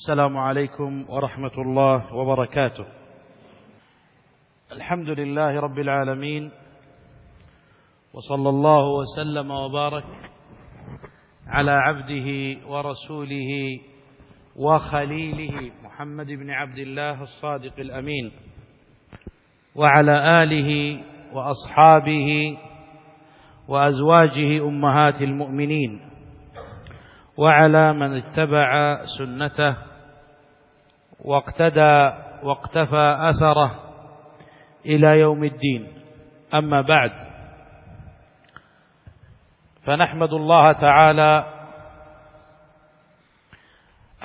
السلام عليكم ورحمة الله وبركاته. الحمد لله رب العالمين وصلى الله وسلم وبارك على عبده ورسوله وخليله محمد بن عبد الله الصادق الأمين وعلى آله وأصحابه وأزواجه أمهات المؤمنين وعلى من اتبع سنته واقتدى واقتفى أثره إلى يوم الدين. أما بعد فنحمد الله تعالى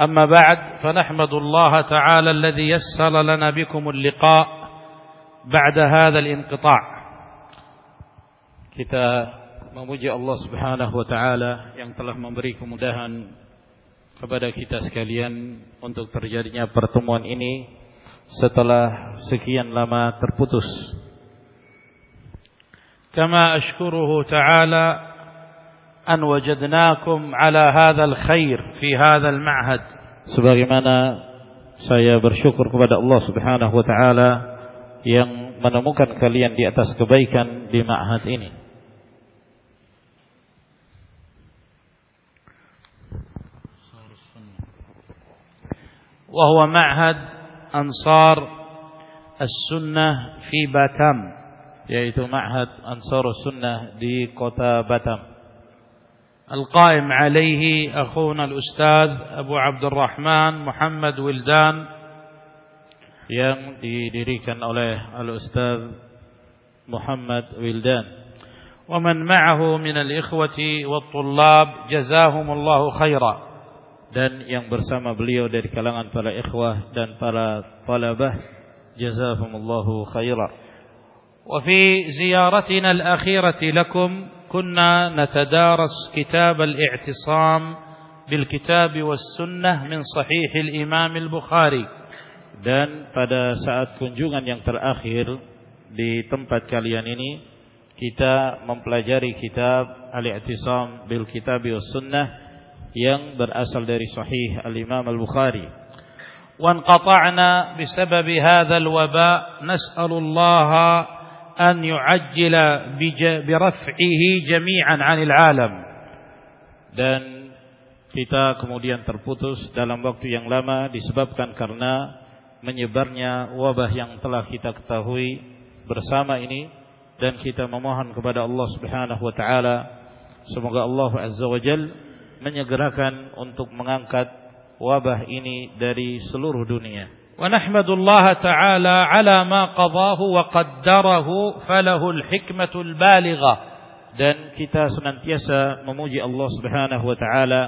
أما بعد فنحمد الله تعالى الذي يسر لنا بكم اللقاء بعد هذا الانقطاع. Kita memuji Allah Subhanahu wa taala yang telah memberi kemudahan kepada kita sekalian untuk terjadinya pertemuan ini setelah sekian lama terputus. Kama ashkuruhu ta'ala an wajadnakum ala hadzal khair fi hadzal ma'had. Sebagaimana saya bersyukur kepada Allah Subhanahu wa taala yang menemukan kalian di atas kebaikan di ma'had ini. وهو معهد أنصار السنة في باتام yaitu Ma'had Ansar Sunnah di kota Batam. القائم عليه أخونا الأستاذ أبو عبد الرحمن محمد ولدان yang didirikan oleh Al-Ustaz Muhammad. ومن معه من الإخوة والطلاب جزاهم الله خيرا dan yang bersama beliau dari kalangan para ikhwah dan para talabah jazakumullahu khairan وفي زيارتنا الأخيرة لكم كنا نتدارس كتاب الاعتصام بالكتاب والسنة من صحيح الإمام البخاري dan pada saat kunjungan yang terakhir di tempat kalian ini kita mempelajari kitab Al-I'tisam bil Kitab was Sunnah yang berasal dari Sahih Al-Imam Al-Bukhari. وانقطعنا بسبب هذا الوباء نسأل الله أن يعجل برفعه جميعا عن العالم dan kita kemudian terputus dalam waktu yang lama disebabkan karena menyebarnya wabah yang telah kita ketahui bersama ini dan kita memohon kepada Allah Subhanahu wa taala semoga Allah Azza wa Jalla menyegerakan untuk mengangkat wabah ini dari seluruh dunia. Wa nahmadullah ta'ala ala ma qadahu wa qaddarahu falahul hikmatul baligha. Dan kita senantiasa memuji Allah subhanahu wa ta'ala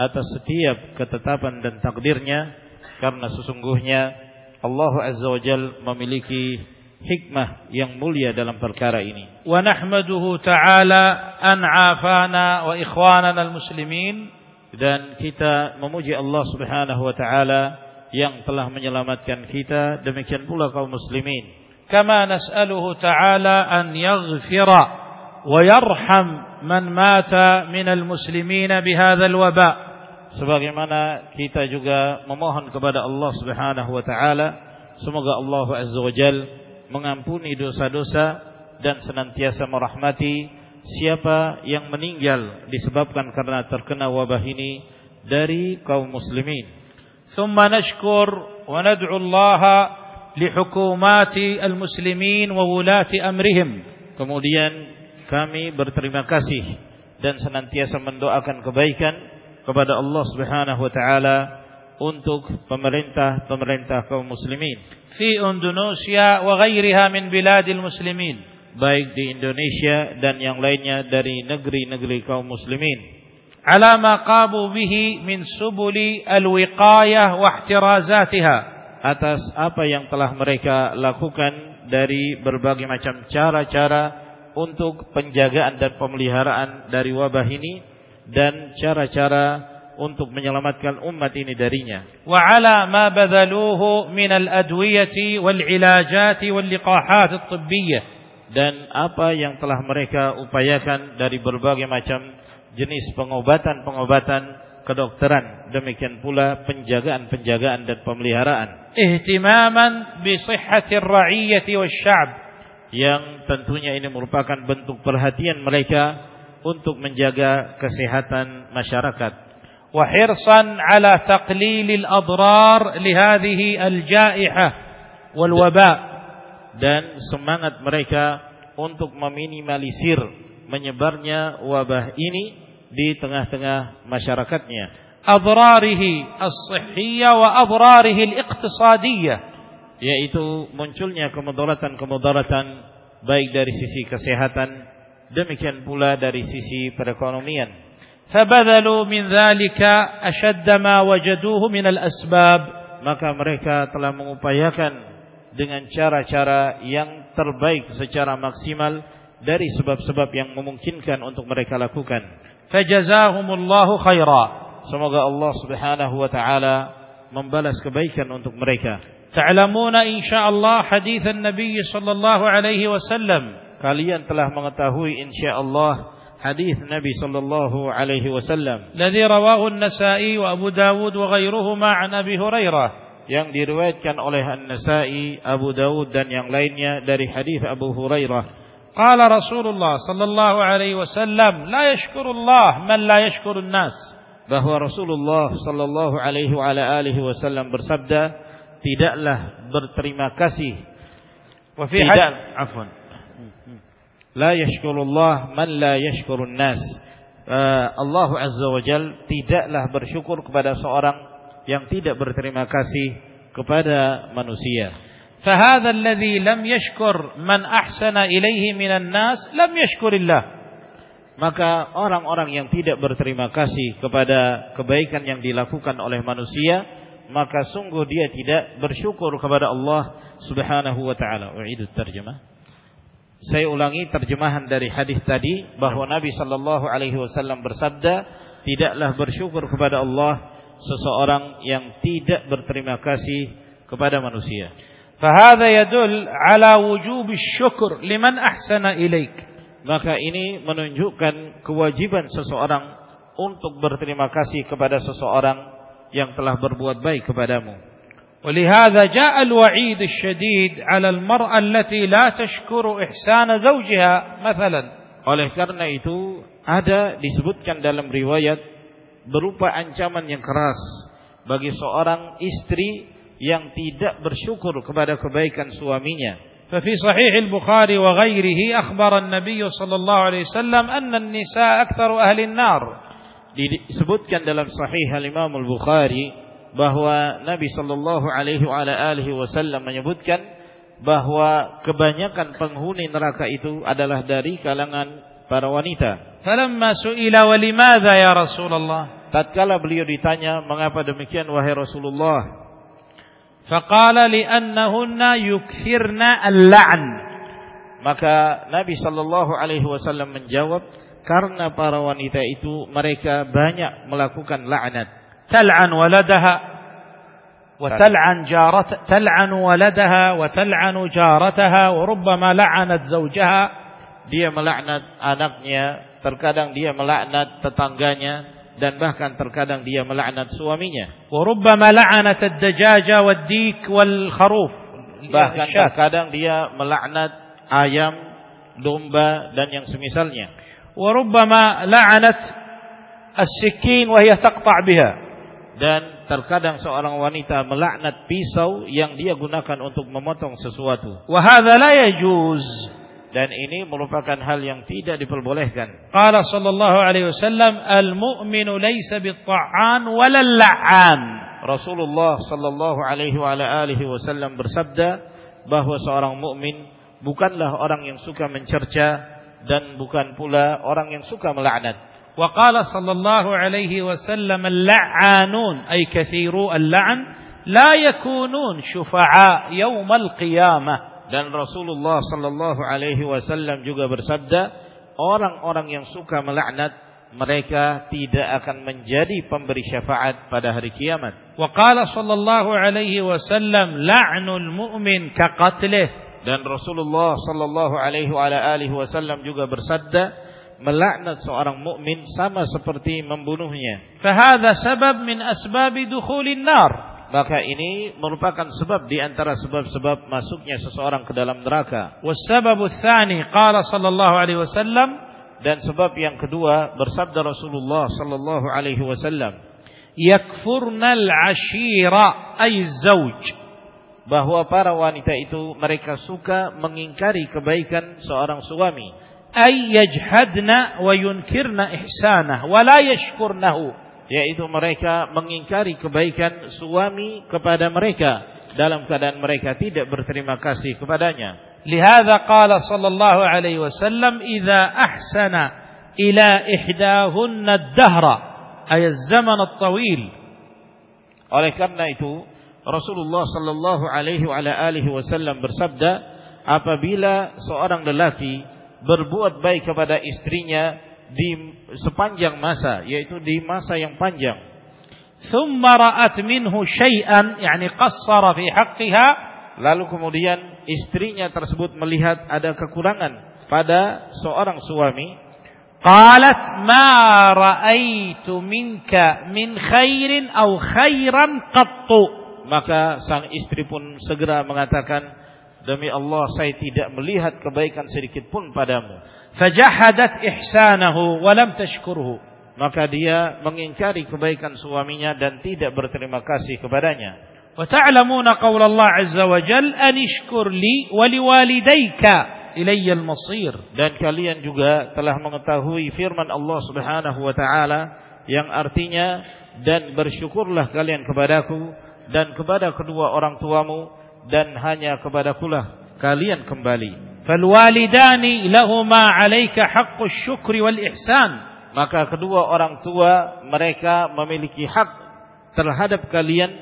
atas setiap ketetapan dan takdirnya. Karena sesungguhnya Allah azza wa jal memiliki hikmah yang mulia dalam perkara ini. Wa nahmaduhu ta'ala an afana wa ikhwanana al-muslimin dan kita memuji Allah Subhanahu wa taala yang telah menyelamatkan kita demikian pula kaum muslimin. Kama nas'aluhu ta'ala an yaghfira wa yarham man mata min al-muslimin bihadzal waba. Sebagaimana kita juga memohon kepada Allah Subhanahu wa taala semoga Allah Azza wa Jalla mengampuni dosa-dosa dan senantiasa merahmati siapa yang meninggal disebabkan karena terkena wabah ini dari kaum muslimin. ثم نشكر وندعو الله لحكومات المسلمين وولاة أمرهم. Kemudian kami berterima kasih dan senantiasa mendoakan kebaikan kepada Allah Subhanahu wa taala untuk pemerintah-pemerintah kaum muslimin. Fi Indonesia wa ghairiha min biladil muslimin. Baik di Indonesia dan yang lainnya dari negeri-negeri kaum muslimin. Ala ma qabu bihi min subuli alwiqayah wa ihtirazatiha. Atas apa yang telah mereka lakukan dari berbagai macam cara-cara untuk penjagaan dan pemeliharaan dari wabah ini dan cara-cara untuk menyelamatkan umat ini darinya. Wa ala ma badhaluhu min al-adwiyati wal ilajati wal liqahat at-tibbiyah dan apa yang telah mereka upayakan dari berbagai macam jenis pengobatan-pengobatan kedokteran, demikian pula penjagaan-penjagaan dan pemeliharaan. Ihtimaman bi sihhati ar-ra'iyyah wasy'ab yang tentunya ini merupakan bentuk perhatian mereka untuk menjaga kesehatan masyarakat. وحرصا على تقليل الأضرار لهذه الجائحة والوباء dan semangat mereka untuk meminimalisir menyebarnya wabah ini di tengah-tengah masyarakatnya. أضراره الصحية وأضراره الاقتصادية yaitu munculnya kemudaratan-kemudaratan baik dari sisi kesehatan demikian pula dari sisi perekonomian. فبذلوا من ذلك أشد ما وجدوه من الأسباب maka mereka telah mengupayakan dengan cara-cara yang terbaik secara maksimal dari sebab-sebab yang memungkinkan untuk mereka lakukan. فجزاهم الله خيرا. Semoga Allah Subhanahu wa taala membalas kebaikan untuk mereka. تعلمون إن شاء الله حديث النبي صلى الله عليه وسلم kalian telah mengetahui insyaallah hadis Nabi sallallahu alaihi wasallam الذي رواه النسائي وأبو داود وغيرهما عن أبي هريرة yang diriwayatkan oleh An-Nasa'i, Abu Dawud dan yang lainnya dari hadis Abu Hurairah. Qala Rasulullah sallallahu alaihi wasallam, la yashkurullah man la yashkurun nas. Bahwa Rasulullah sallallahu alaihi wa alihi wasallam bersabda, tidaklah berterima kasih tidak afwan la yashkurullah man la yashkurun nas uh, Allah azza wa jal tidaklah bersyukur kepada seorang yang tidak berterima kasih kepada manusia فهذا الذي لم يشكر من أحسن إليه من الناس لم يشكر الله maka orang-orang yang tidak berterima kasih kepada kebaikan yang dilakukan oleh manusia maka sungguh dia tidak bersyukur kepada Allah Subhanahu wa taala. Uidu terjemah. Saya ulangi terjemahan dari hadis tadi bahawa Nabi sallallahu alaihi wasallam bersabda, "Tidaklah bersyukur kepada Allah seseorang yang tidak berterima kasih kepada manusia." Fa yadul ala wujub syukur liman ahsana ilaik. Maka ini menunjukkan kewajiban seseorang untuk berterima kasih kepada seseorang yang telah berbuat baik kepadamu. ولهذا جاء الوعيد الشديد على المرأة التي لا تشكر إحسان زوجها مثلا. Oleh karena itu ada disebutkan dalam riwayat berupa ancaman yang keras bagi seorang istri yang tidak bersyukur kepada kebaikan suaminya. ففي صحيح البخاري وغيره أخبر النبي صلى الله عليه وسلم أن النساء أكثر أهل النار disebutkan dalam sahih Al-Imam Al-Bukhari bahwa Nabi sallallahu alaihi wasallam menyebutkan bahwa kebanyakan penghuni neraka itu adalah dari kalangan para wanita. Falamma su'ila wa limadha ya Rasulullah? Tatkala beliau ditanya mengapa demikian wahai Rasulullah? Faqala li'annahunna yukthirna al-la'n. Maka Nabi sallallahu alaihi wasallam menjawab karena para wanita itu mereka banyak melakukan laknat. تلعن ولدها وتلعن جارت تلعن ولدها وتلعن جارتها وربما لعنت زوجها dia melaknat anaknya terkadang dia melaknat tetangganya dan bahkan terkadang dia melaknat suaminya وربما لعنت الدجاج والديك والخروف bahkan terkadang dia melaknat ayam domba dan yang semisalnya وربما لعنت السكين وهي تقطع بها dan terkadang seorang wanita melaknat pisau yang dia gunakan untuk memotong sesuatu. Wahada la yajuz. Dan ini merupakan hal yang tidak diperbolehkan. Qala sallallahu alaihi wasallam al-mu'minu laysa bit-ta'an wala la'an. Rasulullah sallallahu alaihi wa alihi wasallam bersabda bahwa seorang mukmin bukanlah orang yang suka mencerca dan bukan pula orang yang suka melaknat. Wa qala sallallahu alaihi wasallam al-la'anun ay kathiru al-la'n la yakunun syufa'a yaumal qiyamah. Dan Rasulullah sallallahu alaihi wasallam juga bersabda, orang-orang yang suka melaknat mereka tidak akan menjadi pemberi syafaat pada hari kiamat. Wa qala sallallahu alaihi wasallam la'nul mu'min ka qatlih dan Rasulullah sallallahu alaihi wasallam juga bersabda melaknat seorang mukmin sama seperti membunuhnya. Fahada sabab min asbabi dukhulin nar. Maka ini merupakan sebab di antara sebab-sebab masuknya seseorang ke dalam neraka. Wasababu tsani qala sallallahu alaihi wasallam dan sebab yang kedua bersabda Rasulullah sallallahu alaihi wasallam yakfurnal ashira ay zauj bahwa para wanita itu mereka suka mengingkari kebaikan seorang suami. أي يجحدن وينكرن إحسانه ولا يشكرنه yaitu mereka mengingkari kebaikan suami kepada mereka dalam keadaan mereka tidak berterima kasih kepadanya لهذا قال صلى الله عليه وسلم إذا أحسن إلى إحداهن الدهر أي الزمن الطويل oleh karena itu Rasulullah sallallahu alaihi wa alihi wasallam bersabda apabila seorang lelaki berbuat baik kepada istrinya di sepanjang masa yaitu di masa yang panjang ثم رأت منه شيئا يعني قصر في حقها lalu kemudian istrinya tersebut melihat ada kekurangan pada seorang suami قالت ما رأيت منك من خير أو خيرا قط maka sang istri pun segera mengatakan demi Allah saya tidak melihat kebaikan sedikit pun padamu. Fajahadat ihsanahu wa lam tashkurhu. Maka dia mengingkari kebaikan suaminya dan tidak berterima kasih kepadanya. Wa ta'lamuna qawla Allah azza wa jal an ishkur li wa liwalidayka ilayya al-masir. Dan kalian juga telah mengetahui firman Allah Subhanahu wa taala yang artinya dan bersyukurlah kalian kepadaku dan kepada kedua orang tuamu dan hanya kepadakulah kalian kembali. Falwalidani lahuma 'alaika haqqus syukri wal ihsan. Maka kedua orang tua mereka memiliki hak terhadap kalian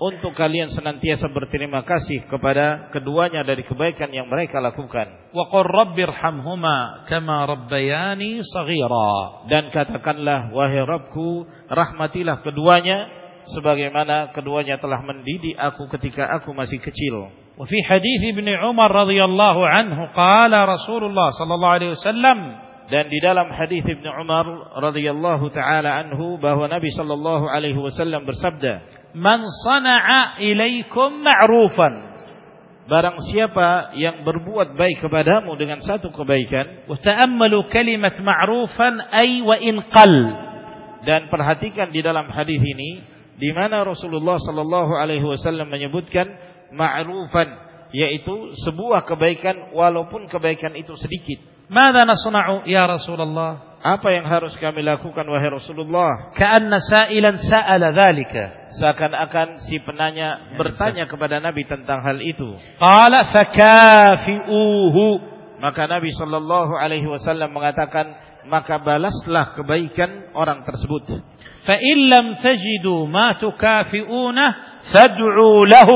untuk kalian senantiasa berterima kasih kepada keduanya dari kebaikan yang mereka lakukan. Wa qur rabbirhamhuma kama rabbayani saghira. Dan katakanlah wahai Rabbku, rahmatilah keduanya sebagaimana keduanya telah mendidik aku ketika aku masih kecil وفي حديث ابن عمر رضي الله عنه قال رسول الله صلى الله عليه وسلم dan di dalam hadis Ibnu Umar radhiyallahu taala anhu bahwa Nabi sallallahu alaihi wasallam bersabda من صنع إليكم معروفا barang siapa yang berbuat baik kepadamu dengan satu kebaikan وتأملوا كلمة معروفا أي وإن قل dan perhatikan di dalam hadis ini di mana Rasulullah sallallahu alaihi wasallam menyebutkan ma'rufan yaitu sebuah kebaikan walaupun kebaikan itu sedikit. Mada nasna'u ya Rasulullah? Apa yang harus kami lakukan wahai Rasulullah? Ka'anna sa'ilan sa'ala dzalika. Seakan-akan si penanya bertanya kepada Nabi tentang hal itu. Qala fakafi'uhu. Maka Nabi sallallahu alaihi wasallam mengatakan maka balaslah kebaikan orang tersebut. فإن لم تجدوا ما تكافئونه فادعوا له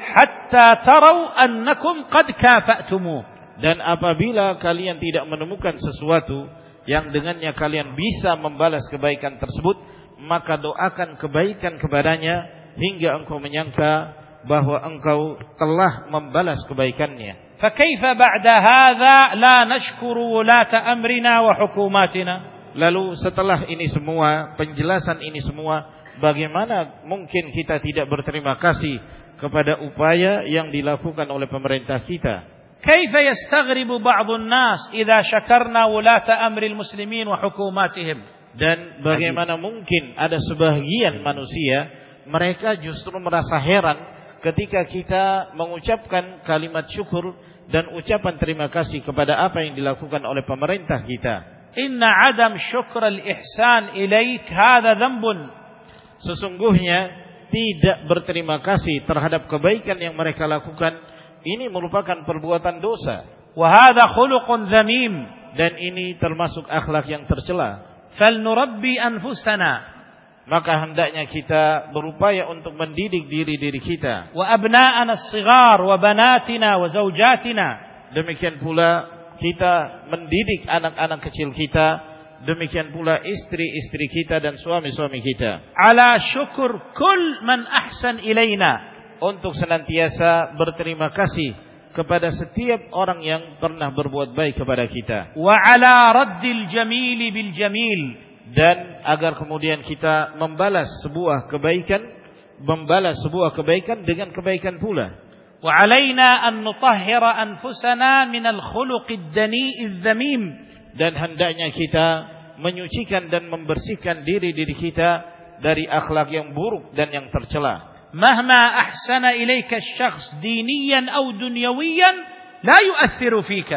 حتى تروا أنكم قد كافأتموه dan apabila kalian tidak menemukan sesuatu yang dengannya kalian bisa membalas kebaikan tersebut maka doakan kebaikan kepadanya hingga engkau menyangka bahwa engkau telah membalas kebaikannya فكيف بعد هذا لا نشكر ولاة أمرنا وحكوماتنا Lalu setelah ini semua, penjelasan ini semua, bagaimana mungkin kita tidak berterima kasih kepada upaya yang dilakukan oleh pemerintah kita? كيف يستغرب بعض الناس إذا شكرنا ولاة أمر المسلمين وحكوماتهم Dan bagaimana mungkin ada sebagian manusia mereka justru merasa heran ketika kita mengucapkan kalimat syukur dan ucapan terima kasih kepada apa yang dilakukan oleh pemerintah kita. inna adam syukur al-ihsan ilaik hadha dhambun. Sesungguhnya tidak berterima kasih terhadap kebaikan yang mereka lakukan ini merupakan perbuatan dosa. Wa hadha khuluqun zamim. dan ini termasuk akhlak yang tercela. Fal nurabbi anfusana maka hendaknya kita berupaya untuk mendidik diri-diri kita. Wa abna'ana as-sighar wa banatina wa zawjatina. Demikian pula kita mendidik anak-anak kecil kita, demikian pula istri-istri kita dan suami-suami kita. Ala syukur kul man ahsan ilaina. Untuk senantiasa berterima kasih kepada setiap orang yang pernah berbuat baik kepada kita. Wa ala raddil jamili bil jamil. Dan agar kemudian kita membalas sebuah kebaikan, membalas sebuah kebaikan dengan kebaikan pula. وعلينا أن نطهر أنفسنا من الخلق الدنيء الذميم dan hendaknya kita menyucikan dan membersihkan diri-diri kita dari akhlak yang buruk dan yang tercela. Mahma أحسن إليك الشخص diniyan أو دنيويا لا يؤثر فيك.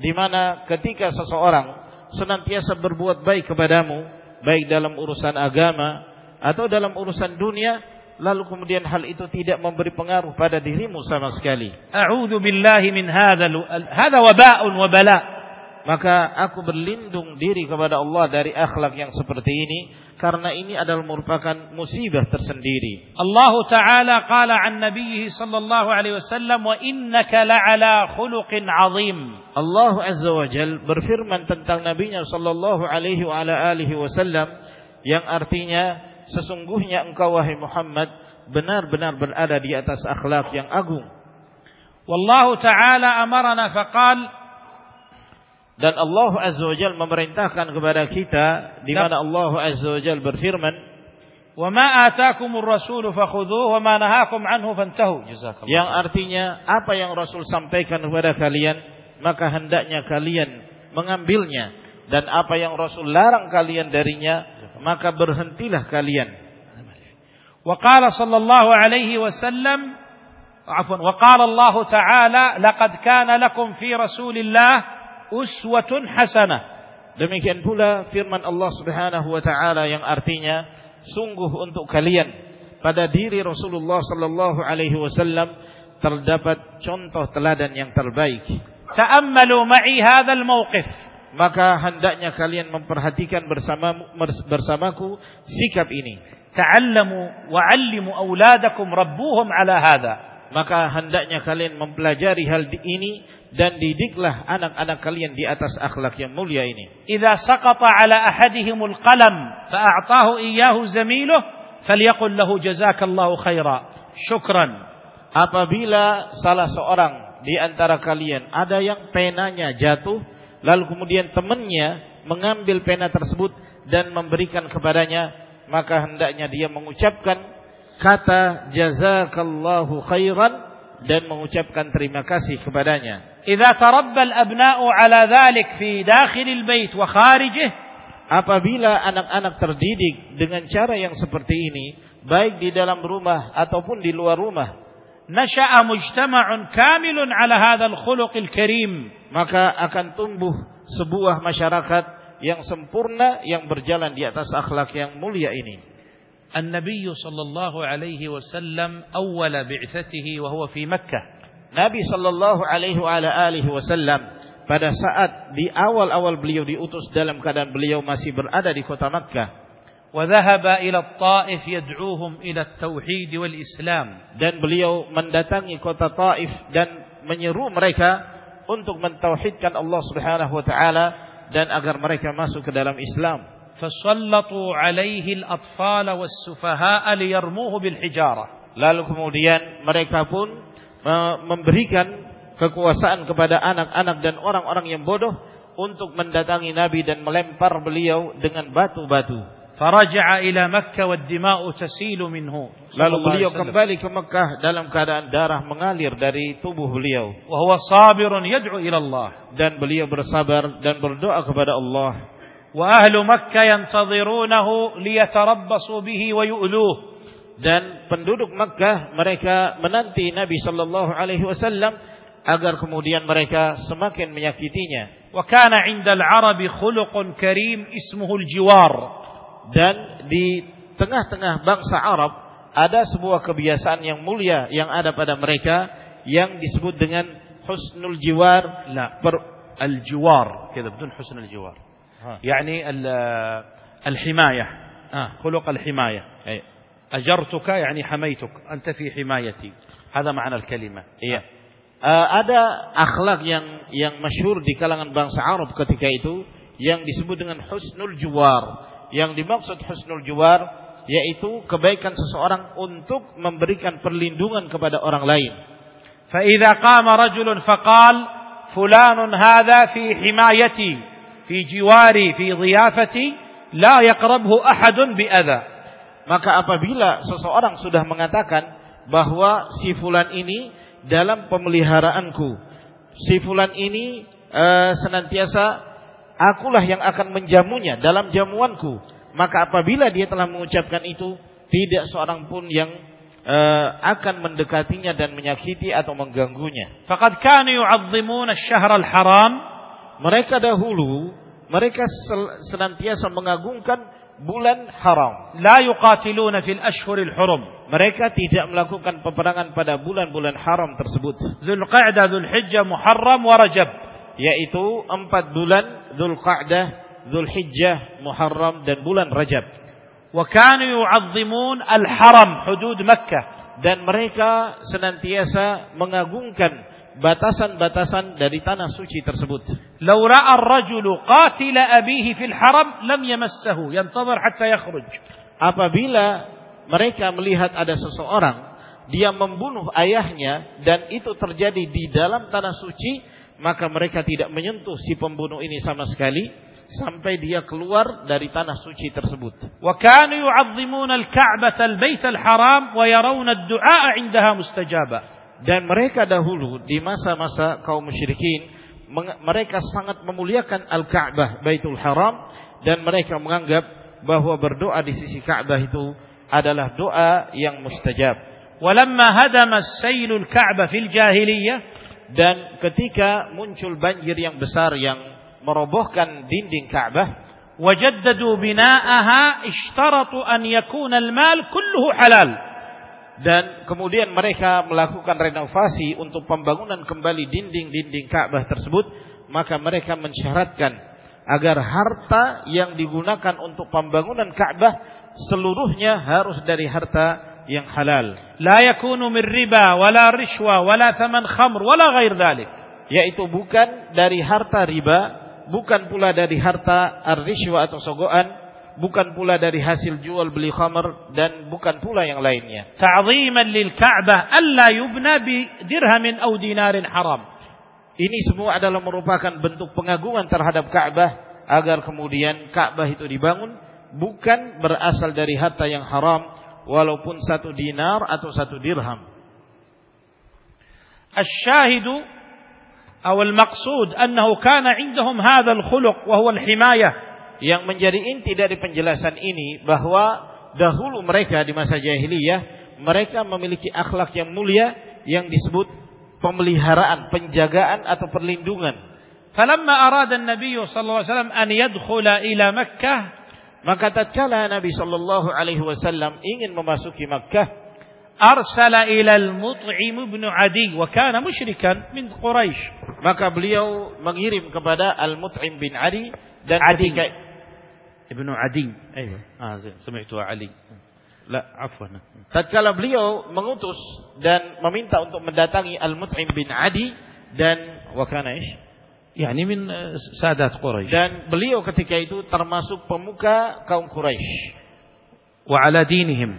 Di mana ketika seseorang senantiasa berbuat baik kepadamu, baik dalam urusan agama atau dalam urusan dunia, lalu kemudian hal itu tidak memberi pengaruh pada dirimu sama sekali a'udzu billahi min hadzal hadza waba'un wa bala' maka aku berlindung diri kepada Allah dari akhlak yang seperti ini karena ini adalah merupakan musibah tersendiri. Allah Taala qala an nabiyhi sallallahu alaihi wasallam wa innaka la'ala khuluqin azim. Allah Azza wa Jal berfirman tentang nabinya sallallahu alaihi wa ala alihi wasallam yang artinya sesungguhnya engkau wahai Muhammad benar-benar berada di atas akhlak yang agung. Wallahu Taala amarna faqala dan Allah Azza wa Jal memerintahkan kepada kita di mana Allah Azza wa Jal berfirman, "Wa ma ataakumur rasul fakhudhuhu wa ma nahakum anhu fantahu." Jazakallah. Yang artinya apa yang Rasul sampaikan kepada kalian, maka hendaknya kalian mengambilnya dan apa yang Rasul larang kalian darinya, maka berhentilah kalian. Wa qala sallallahu alaihi wasallam عفوا وقال الله تعالى لقد كان لكم في رسول الله uswatun hasanah. Demikian pula firman Allah Subhanahu wa taala yang artinya sungguh untuk kalian pada diri Rasulullah sallallahu alaihi wasallam terdapat contoh teladan yang terbaik. Ta'ammalu ma'i hadzal mawqif. maka hendaknya kalian memperhatikan bersama bersamaku sikap ini. Ta'allamu wa 'allimu auladakum rabbuhum ala hadha. Maka hendaknya kalian mempelajari hal ini dan didiklah anak-anak kalian di atas akhlak yang mulia ini. Idza saqata ala ahadihimul qalam fa'atahu iyyahu zamiluh falyaqul lahu jazakallahu khaira. Syukran. Apabila salah seorang di antara kalian ada yang penanya jatuh lalu kemudian temannya mengambil pena tersebut dan memberikan kepadanya, maka hendaknya dia mengucapkan kata jazakallahu khairan dan mengucapkan terima kasih kepadanya. Idza tarabba al-abna'u ala dhalik fi dakhil al-bait wa kharijih Apabila anak-anak terdidik dengan cara yang seperti ini, baik di dalam rumah ataupun di luar rumah, nasha'a mujtama'un kamilun ala hadzal khuluqil karim maka akan tumbuh sebuah masyarakat yang sempurna yang berjalan di atas akhlak yang mulia ini النبي صلى الله عليه وسلم أول بعثته وهو في مكة Nabi Shallallahu Alaihi Wasallam pada saat di awal-awal beliau diutus dalam keadaan beliau masih berada di kota Makkah. وذهب إلى الطائف يدعوهم إلى التوحيد والإسلام dan beliau mendatangi kota Taif dan menyeru mereka untuk mentauhidkan Allah Subhanahu wa taala dan agar mereka masuk ke dalam Islam. Fasallatu 'alaihi al-atfal was-sufaha'a liyarmuhu bil-hijara. Lalu kemudian mereka pun memberikan kekuasaan kepada anak-anak dan orang-orang yang bodoh untuk mendatangi Nabi dan melempar beliau dengan batu-batu. Faraja'a ila Makkah wad dima'u tasilu minhu. Lalu beliau kembali ke Mekah dalam keadaan darah mengalir dari tubuh beliau. Wa huwa sabirun yad'u ila Allah. Dan beliau bersabar dan berdoa kepada Allah. Wa ahlu Makkah yantadhirunahu liyatarabbasu bihi wa yu'luhu dan penduduk Makkah mereka menanti Nabi sallallahu alaihi wasallam agar kemudian mereka semakin menyakitinya. Wa kana 'inda al-'arab khuluqun karim ismuhu al-jiwar. Dan di tengah-tengah bangsa Arab ada sebuah kebiasaan yang mulia yang ada pada mereka yang disebut dengan husnul jiwar. La, al-jiwar, كذا بدون حسن الجوار. يعني الحماية. خلق الحماية. أجرتك يعني حميتك أنت في حمايتي هذا معنى الكلمة iya uh, ada akhlak yang yang masyhur di kalangan bangsa Arab ketika itu yang disebut dengan husnul juwar yang dimaksud husnul juwar yaitu kebaikan seseorang untuk memberikan perlindungan kepada orang lain فإذا قام رجل فقال فلان هذا في حمايتي في جواري في ضيافتي لا يقربه أحد بأذى maka apabila seseorang sudah mengatakan bahwa si fulan ini dalam pemeliharaanku si fulan ini uh, senantiasa akulah yang akan menjamunya dalam jamuanku maka apabila dia telah mengucapkan itu tidak seorang pun yang uh, akan mendekatinya dan menyakiti atau mengganggunya. Faqad kanu yu'azzimun asy-syahr al-haram. Mereka dahulu mereka senantiasa mengagungkan bulan haram. La yuqatiluna fil ashhuril hurum. Mereka tidak melakukan peperangan pada bulan-bulan haram tersebut. Dzulqa'dah, Dzulhijjah, Muharram wa Rajab yaitu empat bulan Dzulqa'dah, Dzulhijjah, Muharram dan bulan Rajab. Wa kanu yu'azzimun al-haram hudud Makkah dan mereka senantiasa mengagungkan batasan-batasan dari tanah suci tersebut. Lau ra'a ar-rajulu qatila abihi fil haram lam yamassahu yantazir hatta yakhruj. Apabila mereka melihat ada seseorang dia membunuh ayahnya dan itu terjadi di dalam tanah suci maka mereka tidak menyentuh si pembunuh ini sama sekali sampai dia keluar dari tanah suci tersebut. Wa kanu yu'azzimuna al-Ka'bah al-Bait al-Haram wa yarawna ad-du'a 'indaha mustajaba. Dan mereka dahulu di masa-masa kaum musyrikin mereka sangat memuliakan Al-Ka'bah Baitul Haram dan mereka menganggap bahwa berdoa di sisi Ka'bah itu adalah doa yang mustajab. Walamma hadama as-sailul Ka'bah fil jahiliyah dan ketika muncul banjir yang besar yang merobohkan dinding Ka'bah, wajaddadu bina'aha ishtaratu an yakuna al-mal kulluhu halal. Dan kemudian mereka melakukan renovasi untuk pembangunan kembali dinding-dinding Ka'bah tersebut, maka mereka mensyaratkan agar harta yang digunakan untuk pembangunan Ka'bah seluruhnya harus dari harta yang halal la yakunu min riba wala rishwa wala thaman khamr wala ghair dhalik yaitu bukan dari harta riba bukan pula dari harta ar-rishwa atau sogoan, bukan pula dari hasil jual beli khamr dan bukan pula yang lainnya. Ta'ziman lil Ka'bah alla yubna bi dirhamin aw dinarin haram. Ini semua adalah merupakan bentuk pengagungan terhadap Ka'bah agar kemudian Ka'bah itu dibangun bukan berasal dari harta yang haram walaupun satu dinar atau satu dirham. Asyahidu awal maksud annahu kana indahum hadzal khuluq wa huwa al-himayah yang menjadi inti dari penjelasan ini bahwa dahulu mereka di masa jahiliyah mereka memiliki akhlak yang mulia yang disebut pemeliharaan, penjagaan atau perlindungan. Falamma arada an-nabiy sallallahu alaihi wasallam an yadkhula ila Makkah maka tatkala Nabi sallallahu alaihi wasallam ingin memasuki Makkah, arsala ila al-Mut'im ibn Adi wa kana musyrikan min Quraisy. Maka beliau mengirim kepada Al-Mut'im bin Adi dan Adi. ketika Ibn Adi. Ayo. Ah, sami'tu Ali. La, afwan. Tatkala beliau mengutus dan meminta untuk mendatangi Al-Mut'im bin Adi dan wa kana ish yakni min eh, sadat Quraisy. Dan beliau ketika itu termasuk pemuka kaum Quraisy. Wa ala dinihim.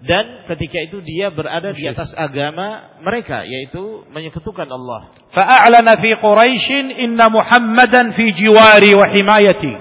Dan ketika itu dia berada di atas agama mereka yaitu menyekutukan Allah. Fa'alana fi Quraisy inna Muhammadan fi jiwari wa himayati.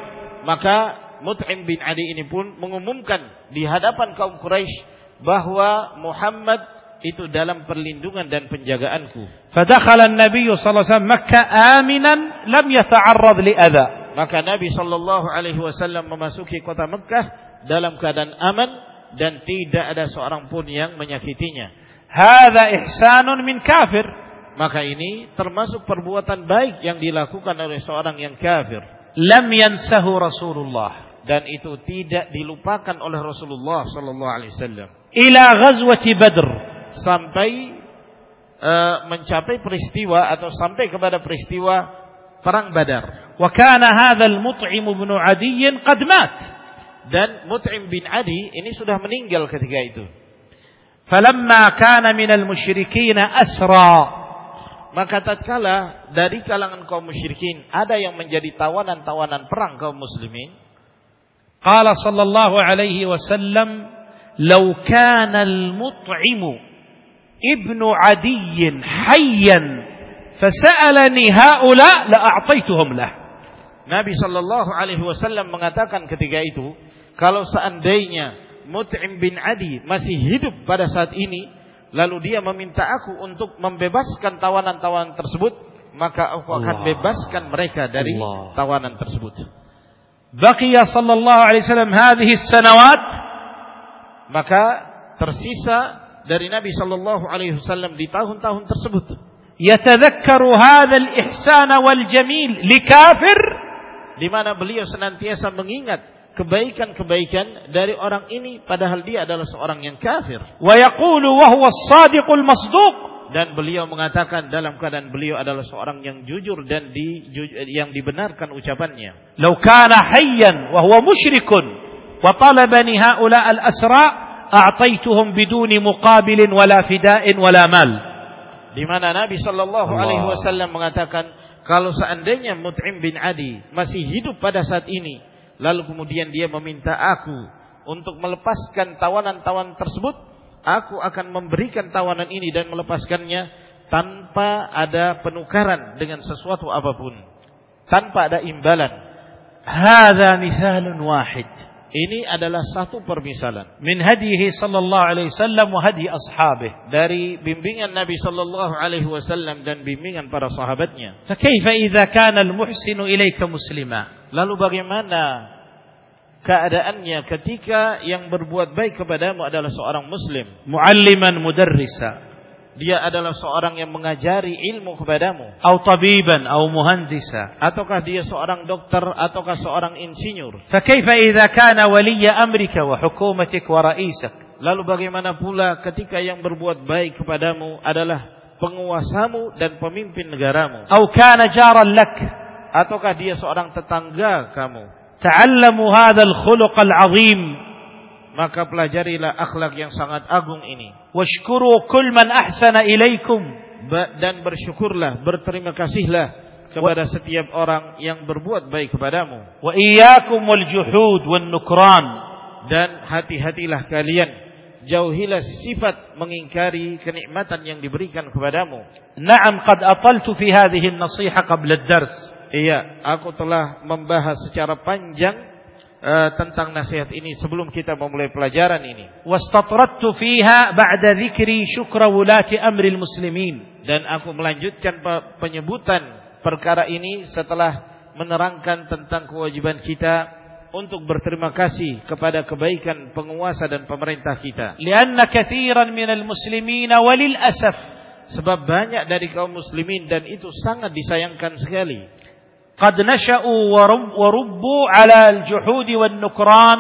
Maka Mut'im bin Ali ini pun mengumumkan di hadapan kaum Quraisy bahwa Muhammad itu dalam perlindungan dan penjagaanku. Fadakhala an-nabiy sallallahu alaihi wasallam Makkah aminan lam yata'arrad li adha. Maka Nabi sallallahu alaihi wasallam memasuki kota Mekah dalam keadaan aman dan tidak ada seorang pun yang menyakitinya. Hada ihsanun min kafir. Maka ini termasuk perbuatan baik yang dilakukan oleh seorang yang kafir. Lam yansahu Rasulullah. Dan itu tidak dilupakan oleh Rasulullah sallallahu alaihi wasallam. Ila ghazwati Badr sampai uh, mencapai peristiwa atau sampai kepada peristiwa perang Badar. Wa kana hadha al-Mut'im ibn Adi qad mat. Dan Mut'im bin Adi ini sudah meninggal ketika itu. Falamma kana minal musyrikin asra. Maka tatkala dari kalangan kaum musyrikin ada yang menjadi tawanan-tawanan perang kaum muslimin. Qala sallallahu alaihi wasallam, "Law kana al-mut'imu ibnu Adi hayyan fasalani haula la a'taituhum lah. Nabi sallallahu alaihi wasallam mengatakan ketika itu, kalau seandainya Mut'im bin Adi masih hidup pada saat ini, lalu dia meminta aku untuk membebaskan tawanan-tawanan tersebut, maka aku akan Allah. bebaskan mereka dari Allah. tawanan tersebut. Baqiya sallallahu alaihi wasallam hadhihi sanawat maka tersisa dari Nabi sallallahu alaihi wasallam di tahun-tahun tersebut. yatadhakkaru hadzal ihsana wal jamil likafir di mana beliau senantiasa mengingat kebaikan-kebaikan dari orang ini padahal dia adalah seorang yang kafir. wa yaqulu wa huwa as-sadiqul masduq dan beliau mengatakan dalam keadaan beliau adalah seorang yang jujur dan di, yang dibenarkan ucapannya. "Lau kana hayyan wa huwa musyrikun wa talabani haula al-asra a'taituhum biduni muqabilin wala fida'in wala mal." Di mana Nabi sallallahu alaihi wasallam mengatakan kalau seandainya Mut'im bin Adi masih hidup pada saat ini lalu kemudian dia meminta aku untuk melepaskan tawanan-tawanan tersebut aku akan memberikan tawanan ini dan melepaskannya tanpa ada penukaran dengan sesuatu apa pun. Tanpa ada imbalan. Hadza misalun wahid ini adalah satu permisalan. Min hadihi sallallahu alaihi wasallam wa hadi ashabih. Dari bimbingan Nabi sallallahu alaihi wasallam dan bimbingan para sahabatnya. Fa kaifa idza kana al muhsinu ilaika muslima? Lalu bagaimana keadaannya ketika yang berbuat baik kepadamu adalah seorang muslim? Mualliman mudarrisa dia adalah seorang yang mengajari ilmu kepadamu. Atau tabiban atau muhandisa. Ataukah dia seorang dokter ataukah seorang insinyur? Fakaifa idza kana waliya amrika wa hukumatik wa ra'isak lalu bagaimana pula ketika yang berbuat baik kepadamu adalah penguasamu dan pemimpin negaramu? Atau kana jaran lak? Ataukah dia seorang tetangga kamu? Ta'allamu hadzal khuluqal azim maka pelajarilah akhlak yang sangat agung ini. Washkuru kull man ahsana ilaikum. Dan bersyukurlah berterima kasihlah kepada setiap orang yang berbuat baik kepadamu. Wa iyyakum wal juhud wan nukran. Dan hati-hatilah kalian. Jauhilah sifat mengingkari kenikmatan yang diberikan kepadamu. Na'am qad ataltu fi hadhihi an-nasiha qabla ad-dars. Iya, aku telah membahas secara panjang uh, tentang nasihat ini sebelum kita memulai pelajaran ini. Wastatradtu fiha ba'da dzikri syukra wulati amril muslimin. Dan aku melanjutkan penyebutan perkara ini setelah menerangkan tentang kewajiban kita untuk berterima kasih kepada kebaikan penguasa dan pemerintah kita. Lianna katsiran minal muslimin walil asaf sebab banyak dari kaum muslimin dan itu sangat disayangkan sekali قد نشأوا وربوا على الجحود والنكران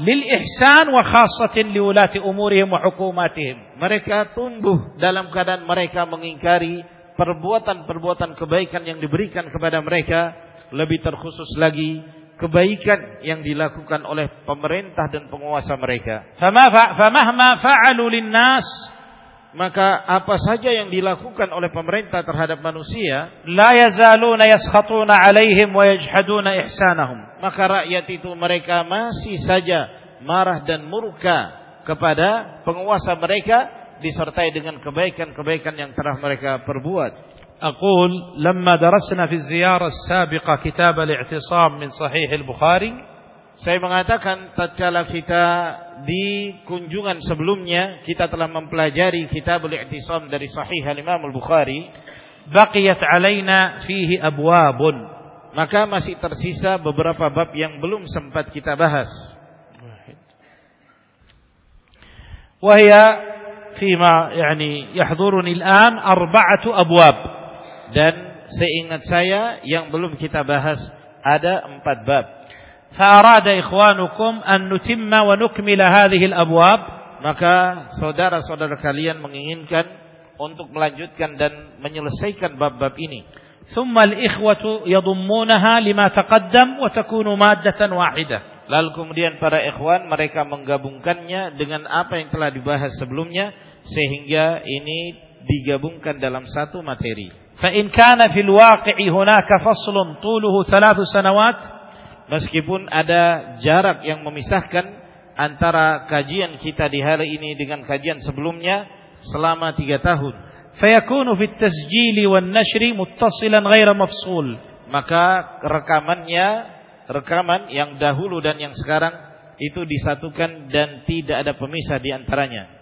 للإحسان وخاصة لولاة أمورهم وحكوماتهم mereka tumbuh dalam keadaan mereka mengingkari perbuatan-perbuatan kebaikan yang diberikan kepada mereka lebih terkhusus lagi kebaikan yang dilakukan oleh pemerintah dan penguasa mereka. فمهما فعلوا للناس maka apa saja yang dilakukan oleh pemerintah terhadap manusia la yazaluna yaskhatuna alaihim wa yajhaduna ihsanahum maka rakyat itu mereka masih saja marah dan murka kepada penguasa mereka disertai dengan kebaikan-kebaikan yang telah mereka perbuat أقول لما درسنا في الزيارة السابقة كتاب الاعتصام من صحيح البخاري saya mengatakan tatkala kita di kunjungan sebelumnya kita telah mempelajari Kitabul I'tisam dari Sahih Imam Al-Bukhari baqiyat alaina fihi abwabun maka masih tersisa beberapa bab yang belum sempat kita bahas وهي فيما يعني يحضرني الآن أربعة أبواب dan seingat saya yang belum kita bahas ada empat bab فأراد إخوانكم أن نتم ونكمل هذه الأبواب maka saudara-saudara kalian menginginkan untuk melanjutkan dan menyelesaikan bab-bab ini ثم الإخوة يضمونها لما تقدم وتكون مادة واحدة lalu kemudian para ikhwan mereka menggabungkannya dengan apa yang telah dibahas sebelumnya sehingga ini digabungkan dalam satu materi. فإن كان في الواقع هناك فصل طوله ثلاث سنوات meskipun ada jarak yang memisahkan antara kajian kita di hari ini dengan kajian sebelumnya selama tiga tahun. فيكون في التسجيل والنشر متصلا غير مفصول. Maka rekamannya rekaman yang dahulu dan yang sekarang itu disatukan dan tidak ada pemisah di antaranya.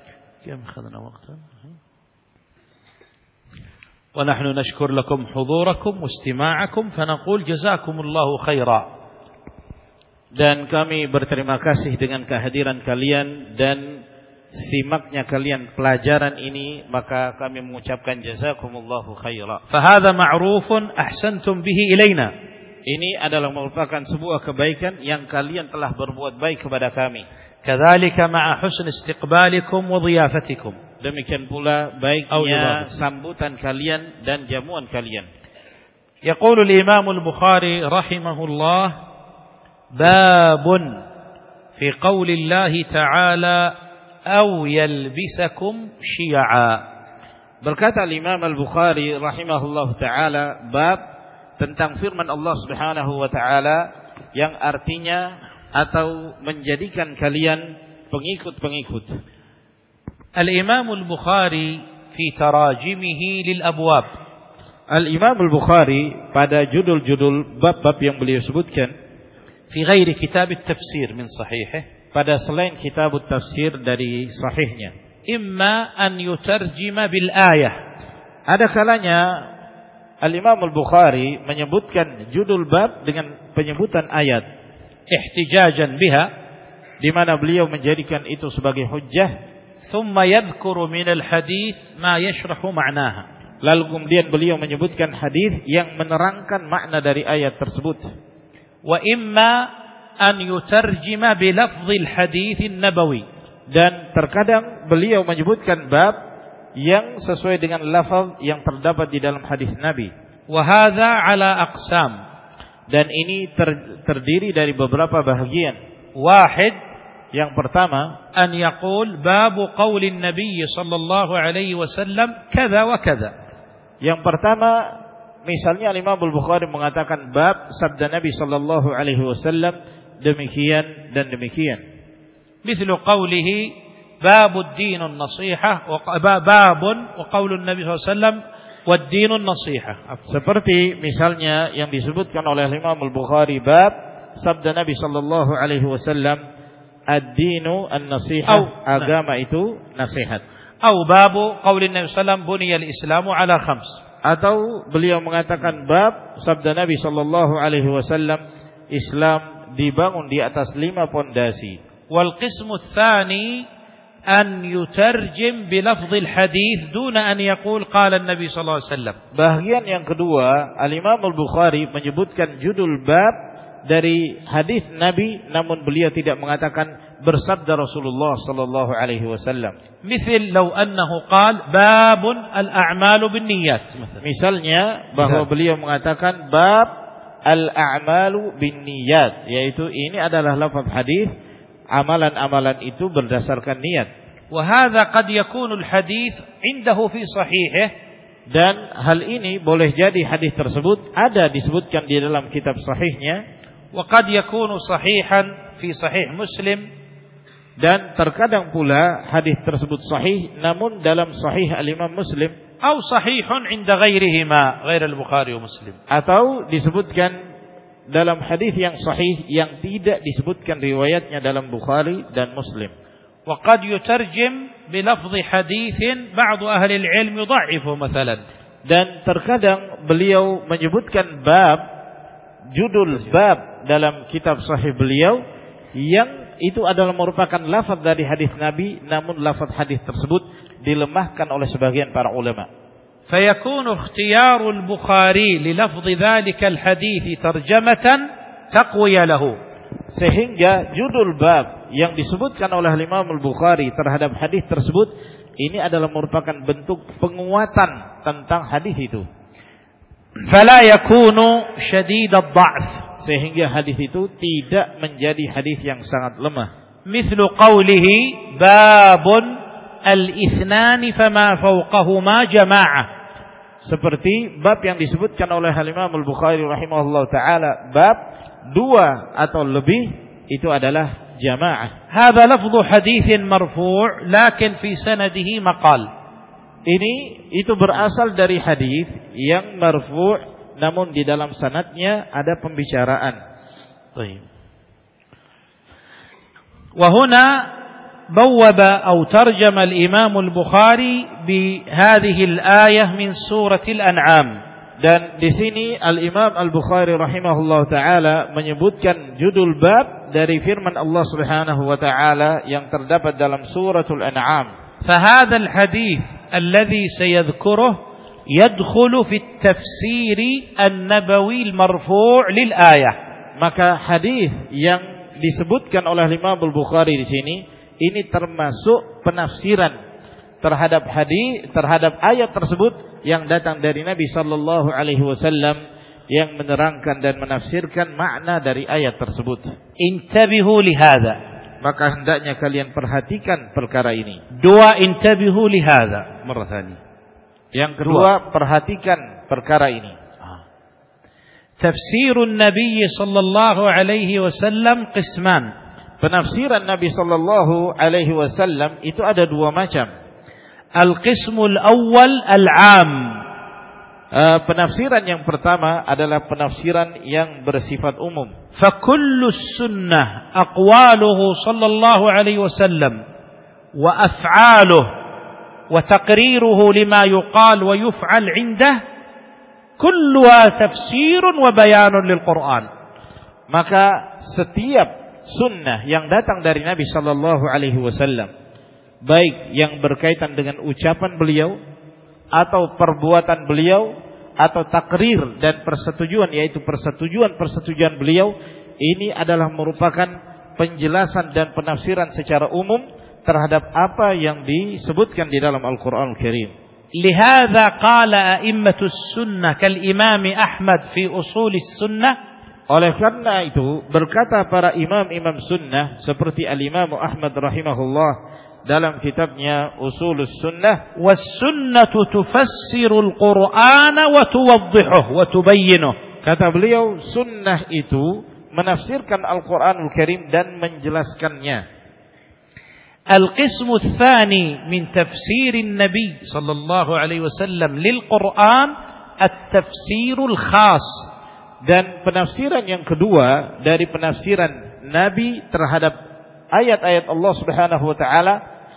ونحن نشكر لكم حضوركم واستماعكم فنقول جزاكم الله خيرا dan kami berterima kasih dengan kehadiran kalian dan simaknya kalian pelajaran ini maka kami mengucapkan jazakumullahu khaira. Fahadha ma'rufun ahsantum bihi ilaina. Ini adalah merupakan sebuah kebaikan yang kalian telah berbuat baik kepada kami. Kadzalika ma'a husn istiqbalikum wa dhiyafatikum. Demikian pula baiknya sambutan kalian dan jamuan kalian. Yaqulu al-Imam al-Bukhari rahimahullah babun fi qaulillahi ta'ala aw yalbisakum syi'a. Berkata Imam Al-Bukhari rahimahullah taala bab tentang firman Allah Subhanahu wa taala yang artinya atau menjadikan kalian pengikut-pengikut. Al-Imam Al-Bukhari fi tarajimihi lil abwab. Al-Imam Al-Bukhari pada judul-judul bab-bab yang beliau sebutkan fi ghairi kitab at-tafsir min sahihih. Pada selain kitab tafsir dari sahihnya. Imma an yutarjima bil ayah. Ada kalanya Al-Imam Al-Bukhari menyebutkan judul bab dengan penyebutan ayat. Ihtijajan biha. Di mana beliau menjadikan itu sebagai hujjah. Thumma yadhkuru min al-hadis ma yashrahu ma'naha. Lalu kemudian beliau menyebutkan hadis yang menerangkan makna dari ayat tersebut wa imma an yutarjima bilafzil hadithin nabawi. Dan terkadang beliau menyebutkan bab yang sesuai dengan lafaz yang terdapat di dalam hadis Nabi. Wahada ala aqsam. Dan ini ter, terdiri dari beberapa bahagian. Wahid yang pertama an yaqul babu qaulin nabi sallallahu alaihi wasallam kada wa kada. Yang pertama misalnya Imam Al-Bukhari mengatakan bab sabda Nabi sallallahu alaihi wasallam demikian dan demikian. Mislu qawlihi babud dinun nasihah babun wa qaulun Nabi SAW wad dinun nasihah. Seperti misalnya yang disebutkan oleh Imam Al-Bukhari bab sabda Nabi sallallahu alaihi wasallam ad-dinu an-nasihah agama itu nasihat. Atau babu qaulin Nabi sallam buniyal Islamu ala khams. Atau beliau mengatakan bab sabda Nabi sallallahu alaihi wasallam Islam dibangun di atas lima pondasi. Wal qismu tsani an yutarjim bi lafdhil hadis duna an yaqul qala an-nabi sallallahu alaihi wasallam. Bagian yang kedua, Al-Imam Al-Bukhari menyebutkan judul bab dari hadis Nabi namun beliau tidak mengatakan bersabda Rasulullah sallallahu alaihi wasallam. Misal law annahu qal babun al-a'malu binniyat. Misalnya bahwa beliau mengatakan bab al-a'malu binniyat yaitu ini adalah lafaz hadis amalan-amalan itu berdasarkan niat. Wa hadza qad yakunu al-hadis indahu fi sahihih dan hal ini boleh jadi hadis tersebut ada disebutkan di dalam kitab sahihnya wa qad yakunu sahihan fi sahih Muslim dan terkadang pula hadis tersebut sahih namun dalam sahih al-Imam Muslim atau sahihun inda ghairihima ghair al-Bukhari wa Muslim. atau disebutkan dalam hadis yang sahih yang tidak disebutkan riwayatnya dalam Bukhari dan Muslim. Wa qad yutarjim bi lafzi haditsin ba'd ahli al-ilm yudha'ifu mathalan. Dan terkadang beliau menyebutkan bab judul bab dalam kitab sahih beliau yang itu adalah merupakan lafaz dari hadis Nabi namun lafaz hadis tersebut dilemahkan oleh sebagian para ulama. فيكون اختيار البخاري للفظ ذلك الحديث ترجمة تقوي له sehingga judul bab yang disebutkan oleh Imam Al-Bukhari terhadap hadis tersebut ini adalah merupakan bentuk penguatan tentang hadis itu. فلا يكون شديد الضعف sehingga hadis itu tidak menjadi hadis yang sangat lemah. Mithlu qawlihi babun al-ithnani fama fawqahuma jama'ah. Seperti bab yang disebutkan oleh Imam Al-Bukhari rahimahullah ta'ala. Bab dua atau lebih itu adalah jamaah. Hadza lafdhu hadithin marfu' lakin fi sanadihi maqal. Ini itu berasal dari hadis yang marfu' namun di dalam sanatnya ada pembicaraan. Baik. وهنا بوب أو ترجم الإمام البخاري بهذه الآية من سورة الأنعام dan di sini Al Imam Al Bukhari rahimahullah taala menyebutkan judul bab dari firman Allah Subhanahu wa taala yang terdapat dalam suratul An'am. فهذا الحديث الذي سيذكره yadkhulu fit tafsir an-nabawi al-marfu' lil ayah. Maka hadis yang disebutkan oleh Imam Al-Bukhari di sini ini termasuk penafsiran terhadap hadis terhadap ayat tersebut yang datang dari Nabi sallallahu alaihi wasallam yang menerangkan dan menafsirkan makna dari ayat tersebut. Intabihu lihada. Maka hendaknya kalian perhatikan perkara ini. Dua intabihu lihada. Merah yang kedua, perhatikan perkara ini. Tafsirun Nabi sallallahu alaihi wasallam qisman. Penafsiran Nabi sallallahu alaihi wasallam itu ada dua macam. Al-qismul awal al-am. Uh, penafsiran yang pertama adalah penafsiran yang bersifat umum. Fakullu sunnah aqwaluhu sallallahu alaihi wasallam wa af'aluhu wa yuf'al 'indah kulluha tafsirun wa bayanun lil Qur'an. Maka setiap sunnah yang datang dari Nabi sallallahu alaihi wasallam baik yang berkaitan dengan ucapan beliau atau perbuatan beliau atau takrir dan persetujuan yaitu persetujuan-persetujuan beliau ini adalah merupakan penjelasan dan penafsiran secara umum terhadap apa yang disebutkan di dalam Al-Qur'an Al-Karim. لهذا قال أئمة السنة كالإمام أحمد في أصول السنة oleh karena itu berkata para imam-imam sunnah seperti al-Imam Ahmad rahimahullah dalam kitabnya Usulus Sunnah was sunnatu tufassirul Qur'an wa tuwaddihuh wa tubayyinuh kata beliau sunnah itu menafsirkan Al-Qur'anul Karim dan menjelaskannya القسم الثاني من تفسير النبي صلى الله عليه وسلم للقرآن التفسير الخاص dan penafsiran yang kedua dari penafsiran Nabi terhadap ayat-ayat Allah Subhanahu wa taala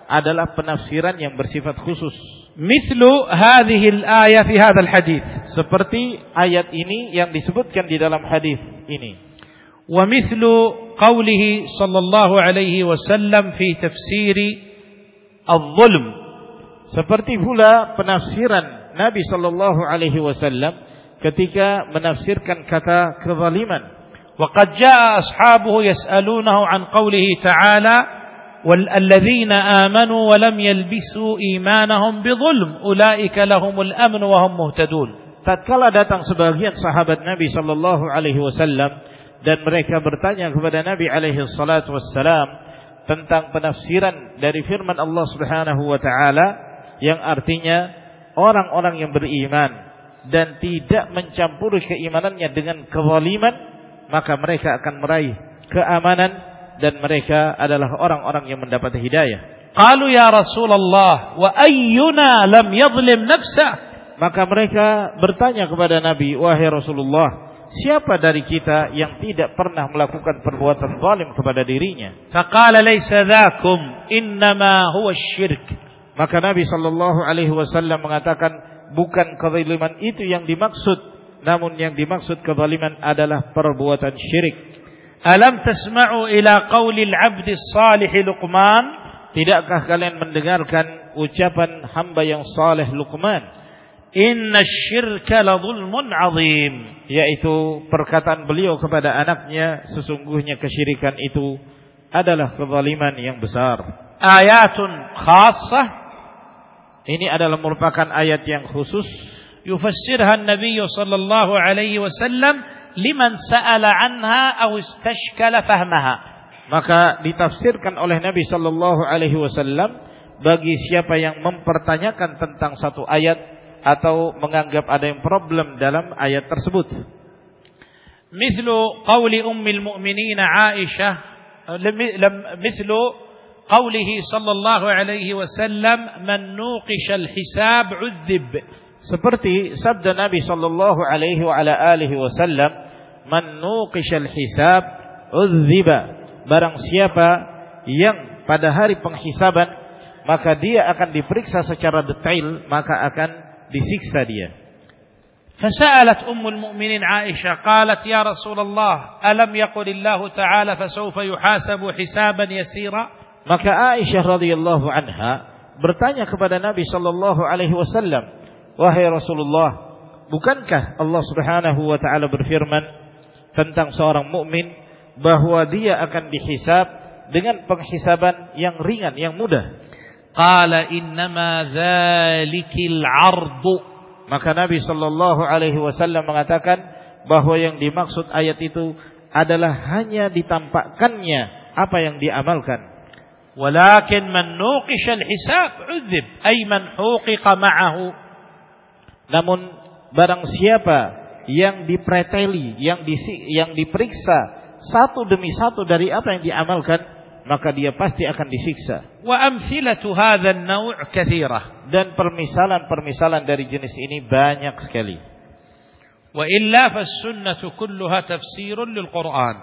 adalah penafsiran yang bersifat khusus. Mislu hadhihi al-ayah fi hadzal hadis. Seperti ayat ini yang disebutkan di dalam hadis ini. Wa mithlu qawlihi sallallahu alaihi wasallam fi tafsir al-zulm. Seperti pula penafsiran Nabi sallallahu alaihi wasallam ketika menafsirkan kata kezaliman. وقد جاء أصحابه يسألونه عن قوله تعالى والذين آمنوا ولم يلبسوا إيمانهم بظلم أولئك لهم الأمن وهم مهتدون tatkala datang sebagian sahabat Nabi sallallahu alaihi wasallam dan mereka bertanya kepada Nabi alaihi salatu wassalam tentang penafsiran dari firman Allah Subhanahu wa taala yang artinya orang-orang yang beriman dan tidak mencampuri keimanannya dengan kezaliman maka mereka akan meraih keamanan dan mereka adalah orang-orang yang mendapat hidayah. Qalu ya Rasulullah wa ayyuna lam yadhlim nafsah? Maka mereka bertanya kepada Nabi, wahai Rasulullah, siapa dari kita yang tidak pernah melakukan perbuatan zalim kepada dirinya? Faqala laysa dhakum innama huwa syirk. Maka Nabi sallallahu alaihi wasallam mengatakan bukan kezaliman itu yang dimaksud, namun yang dimaksud kezaliman adalah perbuatan syirik. Alam tasma'u ila qawlil abdi salih Luqman? Tidakkah kalian mendengarkan ucapan hamba yang saleh Luqman? Inna syirka la zulmun azim. Yaitu perkataan beliau kepada anaknya, sesungguhnya kesyirikan itu adalah kezaliman yang besar. Ayatun khassah. Ini adalah merupakan ayat yang khusus. Yufassirha Nabi sallallahu alaihi wasallam liman sa'ala anha aw istashkala fahmaha. Maka ditafsirkan oleh Nabi sallallahu alaihi wasallam bagi siapa yang mempertanyakan tentang satu ayat atau menganggap ada yang problem dalam ayat tersebut. Mislu qawli ummil mu'minin Aisyah eh, mislu qawlihi sallallahu alaihi wasallam man nuqisha al-hisab udzib. Seperti sabda Nabi sallallahu alaihi wa ala alihi wasallam man nuqishal al-hisab udziba. Barang siapa yang pada hari penghisaban maka dia akan diperiksa secara detail maka akan disiksa dia فسألت أم المؤمنين عائشة قالت يا رسول الله ألم يقل الله تعالى فسوف يحاسب حسابا يسيرا maka Aisyah radhiyallahu anha bertanya kepada Nabi sallallahu alaihi wasallam wahai Rasulullah bukankah Allah Subhanahu wa taala berfirman tentang seorang mukmin bahwa dia akan dihisab dengan penghisaban yang ringan yang mudah qala innama dzalikil 'ardu maka Nabi Shallallahu Alaihi Wasallam mengatakan bahwa yang dimaksud ayat itu adalah hanya ditampakkannya apa yang diamalkan. Walakin man nuqisha al-hisab udzib ay man huqiqa ma'ahu. Namun barang siapa yang dipreteli, yang di, yang diperiksa satu demi satu dari apa yang diamalkan, maka dia pasti akan disiksa. Wa amthilatu hadha an-naw' katsira. Dan permisalan-permisalan dari jenis ini banyak sekali. Wa illa fas-sunnatu kulluha tafsirun lil-Qur'an.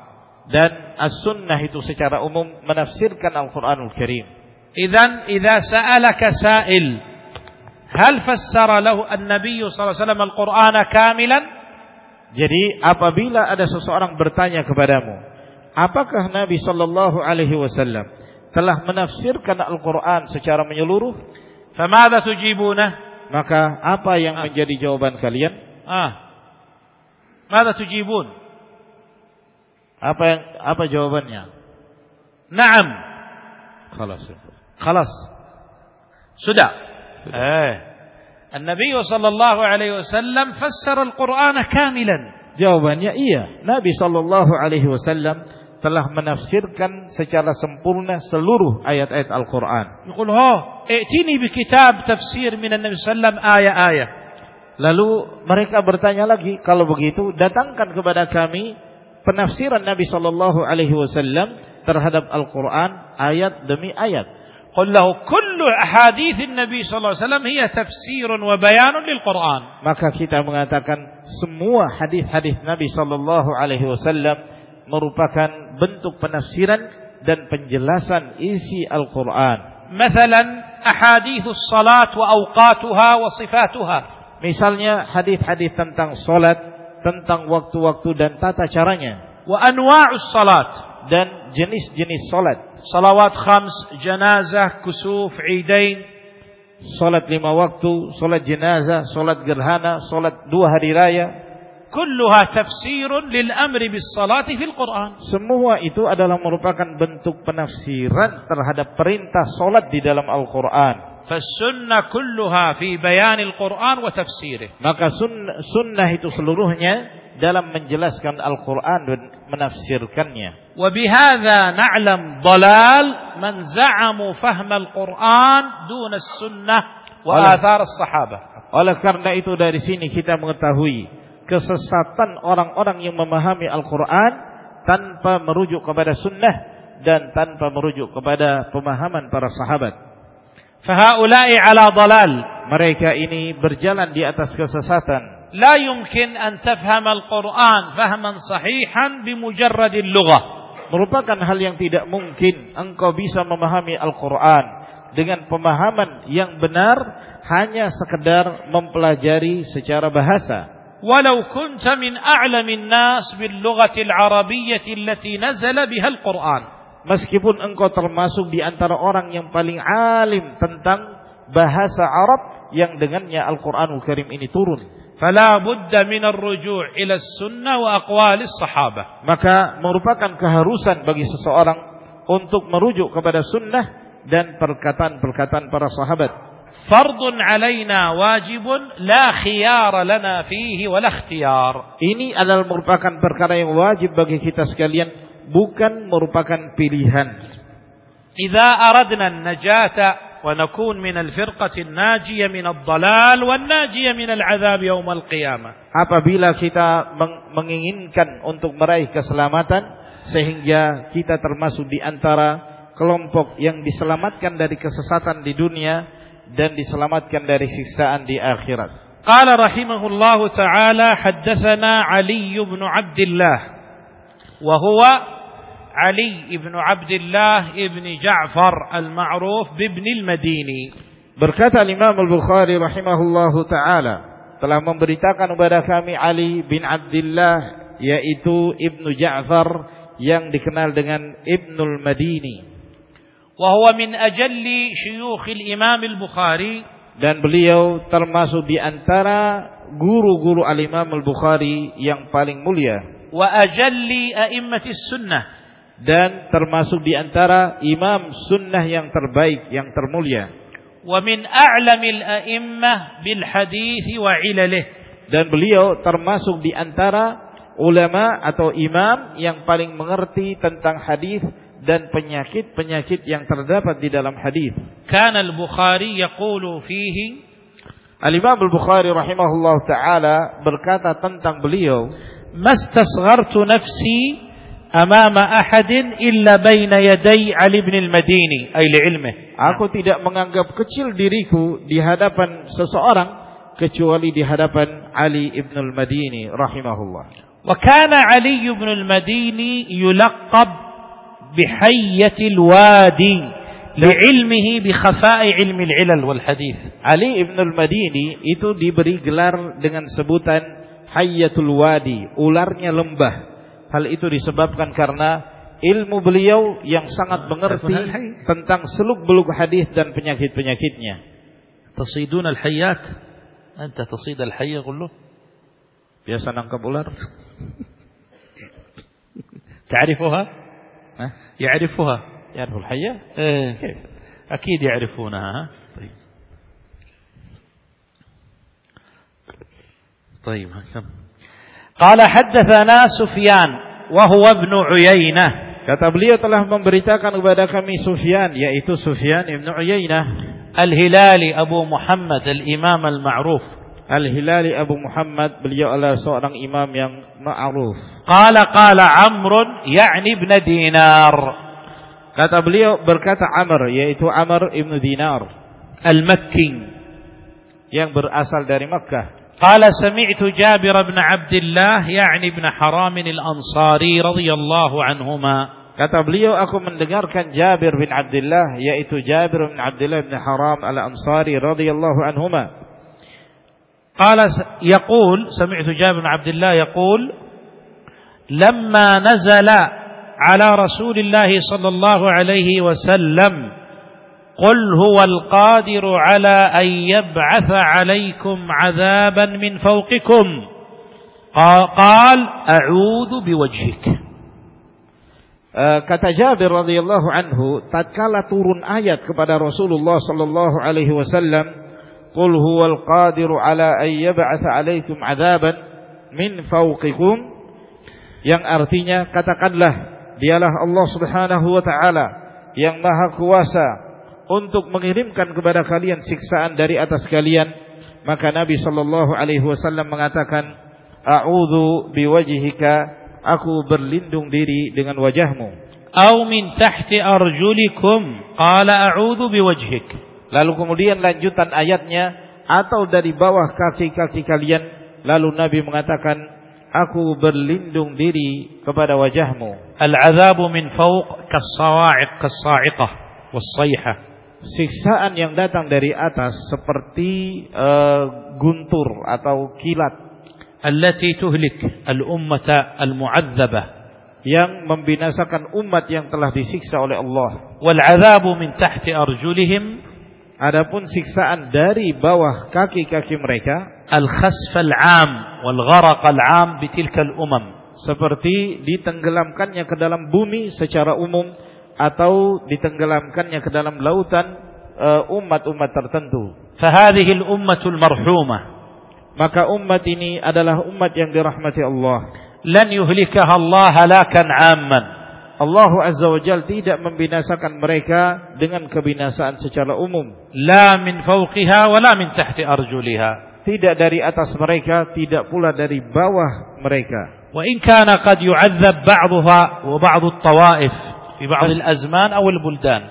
Dan as-sunnah itu secara umum menafsirkan Al-Qur'anul Karim. Idzan idza sa'alaka sa'il hal fassara lahu an-nabiy sallallahu alaihi wasallam al-Qur'ana kamilan? Jadi apabila ada seseorang bertanya kepadamu, Apakah Nabi Shallallahu Alaihi Wasallam telah menafsirkan Al-Quran secara menyeluruh? Famadza tujibuna? Maka apa yang ah. menjadi jawaban kalian? Ah, Madza tujibun? Apa yang apa jawabannya? Naam. Khalas. Khalas. Sudah. Sudah. Eh. Nabi Shallallahu Alaihi Wasallam fassara Al-Quran kamilan. Jawabannya iya. Nabi Shallallahu Alaihi Wasallam telah menafsirkan secara sempurna seluruh ayat-ayat Al-Qur'an. Yaqul, "Ha, i'tini bi kitab tafsir min Nabi sallam ayat-ayat." Lalu mereka bertanya lagi, kalau begitu datangkan kepada kami penafsiran Nabi sallallahu alaihi wasallam terhadap Al-Qur'an ayat demi ayat. قل له كل أحاديث النبي صلى الله عليه وسلم هي تفسير وبيان للقرآن. Maka kita mengatakan semua hadis-hadis Nabi sallallahu alaihi wasallam merupakan bentuk penafsiran dan penjelasan isi Al-Quran. Misalnya, ahadithus salat wa awqatuha wa sifatuha. Misalnya hadis-hadis tentang salat, tentang waktu-waktu dan tata caranya. Wa anwa'us salat dan jenis-jenis salat. Salawat khams, jenazah, kusuf, idain, salat lima waktu, salat jenazah, salat gerhana, salat dua hari raya, Kulluha tafsirun lil amri bis salati fil Quran. Semua itu adalah merupakan bentuk penafsiran terhadap perintah salat di dalam Al-Quran. فالسنة كلها في بيان القرآن وتفسيره. Maka sunnah itu seluruhnya dalam menjelaskan Al-Quran dan menafsirkannya. وبهذا نعلم ضلال من زعموا فهم القرآن دون السنة وآثار الصحابة. Oleh karena itu dari sini kita mengetahui kesesatan orang-orang yang memahami Al-Quran tanpa merujuk kepada sunnah dan tanpa merujuk kepada pemahaman para sahabat. Fahaulai ala dalal. Mereka ini berjalan di atas kesesatan. La yumkin an tafham al-Quran fahman sahihan bimujarrad lughah. Merupakan hal yang tidak mungkin engkau bisa memahami Al-Quran dengan pemahaman yang benar hanya sekedar mempelajari secara bahasa ولو كنت من أعلم الناس باللغة العربية التي نزل بها القرآن. Meskipun engkau termasuk di antara orang yang paling alim tentang bahasa Arab yang dengannya Al-Quranul Karim ini turun. فلا بد من الرجوع إلى السنة وأقوال الصحابة maka merupakan keharusan bagi seseorang untuk merujuk kepada sunnah dan perkataan-perkataan para sahabat Fardun alaina wajib, la khiyara lana fihi wal ikhtiyar. Ini adalah merupakan perkara yang wajib bagi kita sekalian, bukan merupakan pilihan. Idza aradna najata wa nakun min al-firqati an-najiyah min ad-dhalal wan najiyah min al-'adzab yawm al-qiyamah. Apabila kita menginginkan untuk meraih keselamatan sehingga kita termasuk di antara kelompok yang diselamatkan dari kesesatan di dunia dan diselamatkan dari siksaan di akhirat. Qala rahimahullahu taala haddatsana Ali bin Abdullah wa huwa Ali ibn Abdullah ibn Ja'far al-ma'ruf bin al-Madini. Berkata Imam Al-Bukhari rahimahullahu taala telah memberitakan kepada kami Ali bin Abdullah yaitu Ibnu Ja'far yang dikenal dengan Ibnul Madini. Huwa min ajalli syuyukh al-Imam Al-Bukhari. Dan beliau termasuk di antara guru-guru Al-Imam Al-Bukhari yang paling mulia. Wa ajalli a'immatis sunnah. Dan termasuk di antara imam sunnah yang terbaik yang termulia. Wa min a'lamil a'immah bil hadis wa ilalih. Dan beliau termasuk di antara ulama atau imam yang paling mengerti tentang hadis dan penyakit-penyakit yang terdapat di dalam hadis. Kana al-Bukhari yaqulu fihi Al-Imam Al-Bukhari rahimahullah taala berkata tentang beliau, "Mastasghartu nafsi amama ahadin illa baina yaday Ali bin al-Madini ay li'ilmih. Aku tidak menganggap kecil diriku di hadapan seseorang kecuali di hadapan Ali ibn al-Madini rahimahullah. Wa kana Ali ibn al-Madini yulaqab بحية wadi لعلمه بخفاء علم العلل والحديث علي hadis. Ali al-Madini itu diberi gelar dengan sebutan Hayyatul Wadi, ularnya lembah. Hal itu disebabkan karena ilmu beliau yang sangat mengerti tentang seluk-beluk hadis dan penyakit-penyakitnya. Tasidun al-hayyat? Anta tasid al hayy qul Biasa nangkap ular? Ta'rifuha? يعرفها يعرف الحية؟ إيه كيف؟ أكيد يعرفونها طيب طيب كم قال حدثنا سفيان وهو ابن عيينة Kata beliau telah memberitakan kepada kami Sufyan yaitu Sufyan ibn Uyainah Al-Hilali Abu Muhammad al-Imam al-Ma'ruf Al-Hilali Abu Muhammad beliau adalah seorang imam yang ma'ruf. Qala qala Amr ya'ni ibn Dinar. Kata beliau berkata Amr yaitu Amr ibn Dinar Al-Makki yang berasal dari Makkah. Qala sami'tu Jabir ibn Abdullah ya'ni ibn Haram al-Ansari radhiyallahu anhuma. Kata beliau aku mendengarkan Jabir bin Abdullah yaitu Jabir bin Abdullah bin Haram al-Ansari radhiyallahu anhuma. قال يقول سمعت جابر بن عبد الله يقول لما نزل على رسول الله صلى الله عليه وسلم قل هو القادر على أن يبعث عليكم عذابا من فوقكم. قال أعوذ بوجهك. kata Jabir radhiyallahu anhu tatkala turun ayat kepada Rasulullah sallallahu alaihi wasallam qul huwal qadiru ala an yab'atsa 'alaikum 'adaban min fawqikum yang artinya katakanlah dialah Allah Subhanahu wa taala yang maha kuasa untuk mengirimkan kepada kalian siksaan dari atas kalian. Maka Nabi sallallahu alaihi wasallam mengatakan a'udzu biwajhika aku berlindung diri dengan wajahmu. Aw min tahti arjulikum qala a'udzu biwajhik lalu kemudian lanjutan ayatnya atau dari bawah kaki-kaki kalian. Lalu Nabi mengatakan aku berlindung diri kepada wajahmu. Al-'adzabu min fawq kas-sawa'iq kas-sa'iqah was-sayhah. Siksaan yang datang dari atas seperti uh, guntur atau kilat. Allati tuhlik al-ummata al-mu'adzabah. Yang membinasakan umat yang telah disiksa oleh Allah. Wal 'adzabu min tahti arjulihim adapun siksaan dari bawah kaki-kaki mereka al-khasf al-'am wal gharaq al-'am bitilka al-umam seperti ditenggelamkannya ke dalam bumi secara umum atau ditenggelamkannya ke dalam lautan umat-umat uh, tertentu. Fahadhihi al-ummatul marhumah maka umat ini adalah umat yang dirahmati Allah. Lan yuhlikaha Allah halakan amman. Allah Azza wa Jal tidak membinasakan mereka dengan kebinasaan secara umum. La min fawqiha wa la min tahti arjuliha. Tidak dari atas mereka, tidak pula dari bawah mereka. Wa in kana qad yu'adzab ba'daha wa ba'd at-tawa'if fi ba'd al-azman aw al-buldan.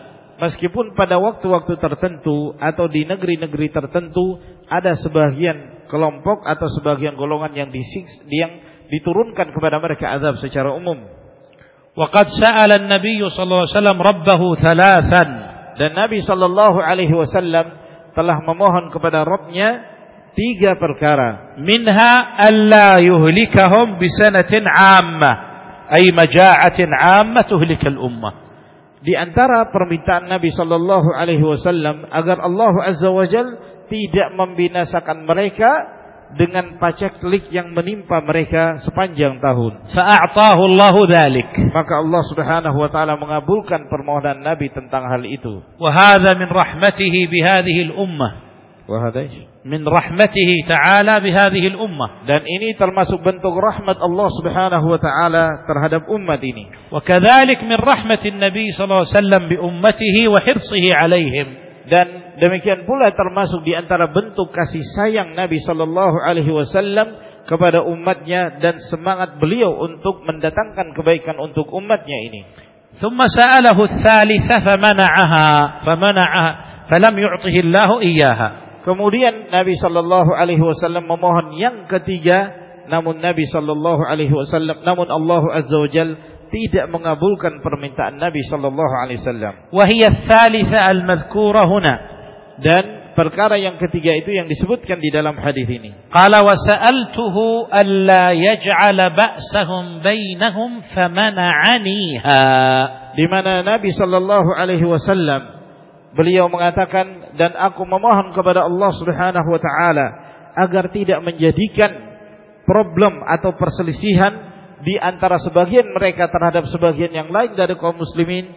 Meskipun pada waktu-waktu tertentu atau di negeri-negeri tertentu ada sebagian kelompok atau sebagian golongan yang disiks, yang diturunkan kepada mereka azab secara umum. Waqad sa'ala an-nabiy sallallahu alaihi wasallam rabbahu thalathan. Dan Nabi sallallahu alaihi wasallam telah memohon kepada Rabbnya tiga perkara. Minha alla yuhlikahum bisanatin 'ammah, ay maja'atin 'ammah tuhlikal ummah. Di antara permintaan Nabi sallallahu alaihi wasallam agar Allah azza wajal tidak membinasakan mereka dengan paceklik yang menimpa mereka sepanjang tahun. Fa'atahu Allah dzalik. Maka Allah Subhanahu wa taala mengabulkan permohonan Nabi tentang hal itu. Wa hadza min rahmatihi bi hadhihi al-ummah. Wa hadza min rahmatihi ta'ala bi hadhihi al-ummah. Dan ini termasuk bentuk rahmat Allah Subhanahu wa taala terhadap umat ini. Wa kadzalik min rahmatin Nabi sallallahu alaihi wasallam bi ummatihi wa hirsihi 'alaihim. Dan Demikian pula termasuk di antara bentuk kasih sayang Nabi sallallahu alaihi wasallam kepada umatnya dan semangat beliau untuk mendatangkan kebaikan untuk umatnya ini. ثم سأله الثالثة فمنعها فمنعها فلم يعطه الله إياها. Kemudian Nabi sallallahu alaihi wasallam memohon yang ketiga namun Nabi sallallahu alaihi wasallam namun Allah azza wajal tidak mengabulkan permintaan Nabi sallallahu alaihi wasallam. Wa hiya al-madhkura huna. Dan perkara yang ketiga itu yang disebutkan di dalam hadis ini. Qala wa sa'altuhu alla yaj'ala ba'sahum bainahum famana'aniha. Di mana Nabi sallallahu alaihi wasallam beliau mengatakan dan aku memohon kepada Allah Subhanahu wa taala agar tidak menjadikan problem atau perselisihan di antara sebagian mereka terhadap sebagian yang lain dari kaum muslimin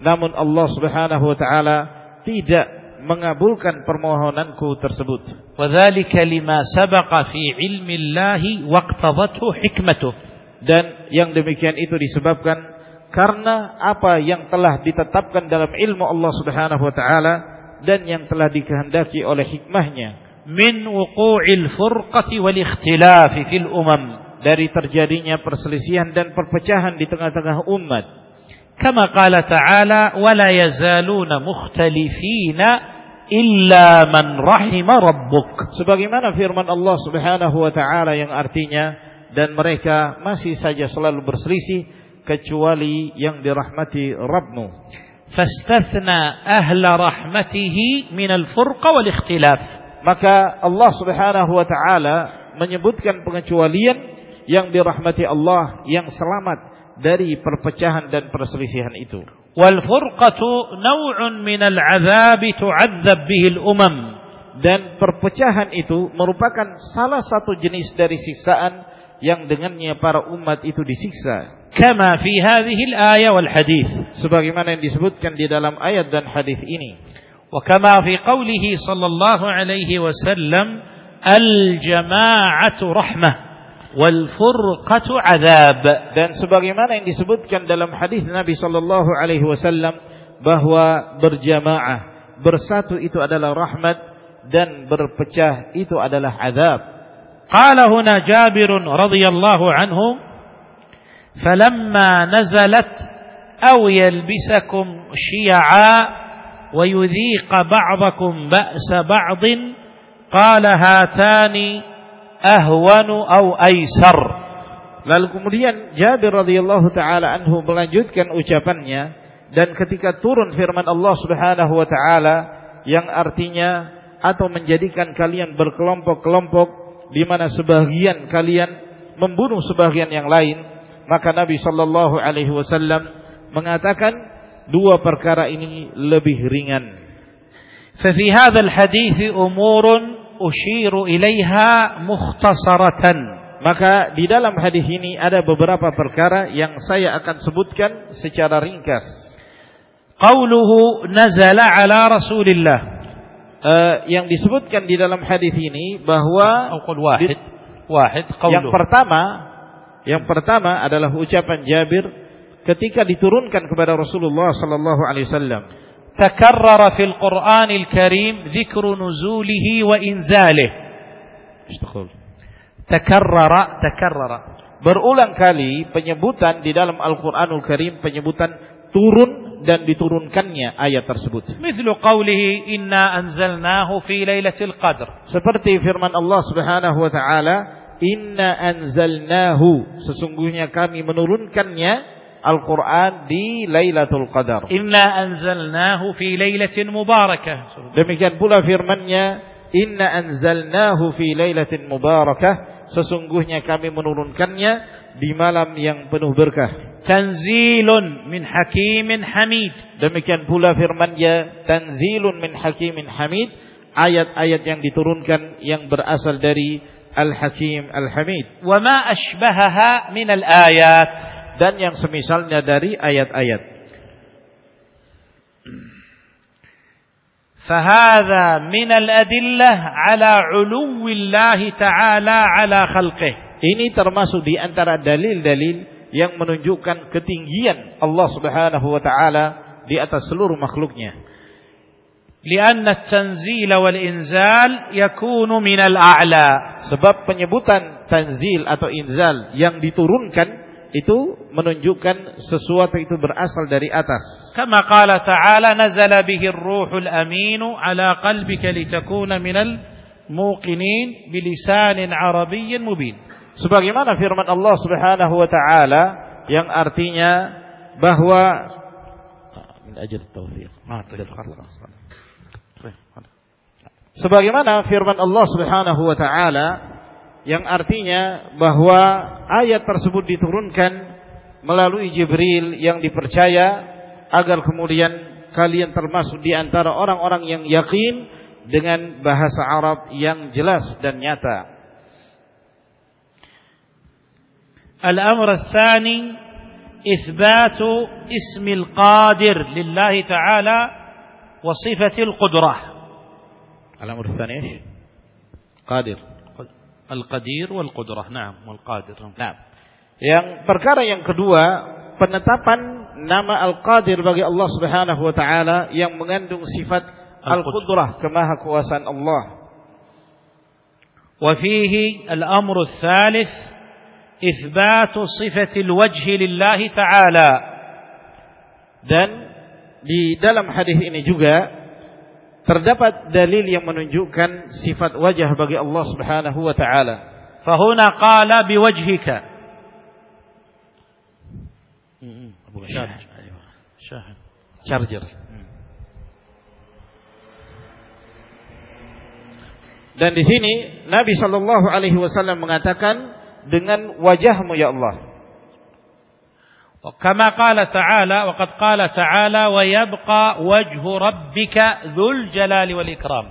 namun Allah Subhanahu wa taala tidak mengabulkan permohonanku tersebut. Wadzalika lima sabaqa fi ilmi Allah waqtadathu hikmatuh. Dan yang demikian itu disebabkan karena apa yang telah ditetapkan dalam ilmu Allah Subhanahu wa taala dan yang telah dikehendaki oleh hikmahnya min wuqu'il furqati wal ikhtilaf fil umam dari terjadinya perselisihan dan perpecahan di tengah-tengah umat Kama qala ta'ala wa la yazaluna mukhtalifina illa man rahima rabbuk. Sebagaimana firman Allah Subhanahu wa taala yang artinya dan mereka masih saja selalu berselisih kecuali yang dirahmati Rabbmu. Fastathna ahla rahmatihi min al-furqa wal ikhtilaf. Maka Allah Subhanahu wa taala menyebutkan pengecualian yang dirahmati Allah yang selamat dari perpecahan dan perselisihan itu. Wal furqatu naw'un min al-'adzab tu'adzab bihi al-umam. Dan perpecahan itu merupakan salah satu jenis dari siksaan yang dengannya para umat itu disiksa. Kama fi hadhihi al-ayah wal hadis. Sebagaimana yang disebutkan di dalam ayat dan hadis ini. Wa kama fi qawlihi sallallahu alaihi wasallam al-jama'atu rahmah wal furqatu azab dan sebagaimana yang disebutkan dalam hadis Nabi sallallahu alaihi wasallam bahwa berjamaah bersatu itu adalah rahmat dan berpecah itu adalah azab qala huna Jabir radhiyallahu anhu falamma nazalat aw yalbisakum syi'a yudhiqa ba'dakum ba'sa ba'd qala hatani ahwanu au aisar. Lalu kemudian Jabir radhiyallahu taala anhu melanjutkan ucapannya dan ketika turun firman Allah Subhanahu wa taala yang artinya atau menjadikan kalian berkelompok-kelompok di mana sebagian kalian membunuh sebagian yang lain maka Nabi sallallahu alaihi wasallam mengatakan dua perkara ini lebih ringan. ففي هذا الحديث أمور ushiru ilaiha mukhtasaratan. Maka di dalam hadis ini ada beberapa perkara yang saya akan sebutkan secara ringkas. Qauluhu nazala ala Rasulillah. Uh, yang disebutkan di dalam hadis ini bahwa wahid wahid yang pertama yang pertama adalah ucapan Jabir ketika diturunkan kepada Rasulullah sallallahu alaihi wasallam تكرر في القرآن الكريم ذكر نزوله وإنزاله تكرر تكرر berulang kali penyebutan di dalam Al-Qur'anul Karim penyebutan turun dan diturunkannya ayat tersebut. Mithlu qawlihi inna anzalnahu fi lailatul qadr. Seperti firman Allah Subhanahu wa taala, inna anzalnahu sesungguhnya kami menurunkannya Al-Quran di Lailatul Qadar. Inna anzalnahu fi lailatin mubarakah. Demikian pula firman-Nya, Inna anzalnahu fi lailatin mubarakah. Sesungguhnya kami menurunkannya di malam yang penuh berkah. Tanzilun min hakimin hamid. Demikian pula firman-Nya, Tanzilun min hakimin hamid. Ayat-ayat yang diturunkan yang berasal dari Al-Hakim Al-Hamid. Wa ma ashbahaha min al-ayat dan yang semisalnya dari ayat-ayat. فهذا من الأدلة على علو الله تعالى على خلقه. Ini termasuk di antara dalil-dalil yang menunjukkan ketinggian Allah Subhanahu wa taala di atas seluruh makhluknya. لأن التنزيل والإنزال يكون من الأعلى. Sebab penyebutan tanzil atau inzal yang diturunkan itu menunjukkan sesuatu itu berasal dari atas. Kama qala ta'ala nazala bihi ar-ruhul aminu ala qalbika litakuna minal muqinin bilisanin arabiyyin mubin. Sebagaimana firman Allah Subhanahu wa taala yang artinya bahwa min ajr tawfiq. Sebagaimana firman Allah Subhanahu wa taala yang artinya bahwa ayat tersebut diturunkan melalui Jibril yang dipercaya agar kemudian kalian termasuk di antara orang-orang yang yakin dengan bahasa Arab yang jelas dan nyata. الأمر الثاني إثبات اسم القادر لله تعالى وصفة القدرة الأمر الثاني قادر Al-Qadir wal Qudrah. Naam, wal Qadir. Naam. Yang perkara yang kedua, penetapan nama Al-Qadir bagi Allah Subhanahu wa taala yang mengandung sifat Al-Qudrah, kemahakuasaan Allah. Wa fihi al-amru tsalits itsbatu sifat al-wajh lillahi ta'ala. Dan di dalam hadis ini juga terdapat dalil yang menunjukkan sifat wajah bagi Allah Subhanahu wa taala. Fahuna qala biwajhika. Charger. Dan di sini Nabi Shallallahu Alaihi Wasallam mengatakan dengan wajahmu ya Allah. كما قال تعالى وقد قال تعالى ويبقى وجه ربك ذو الجلال والإكرام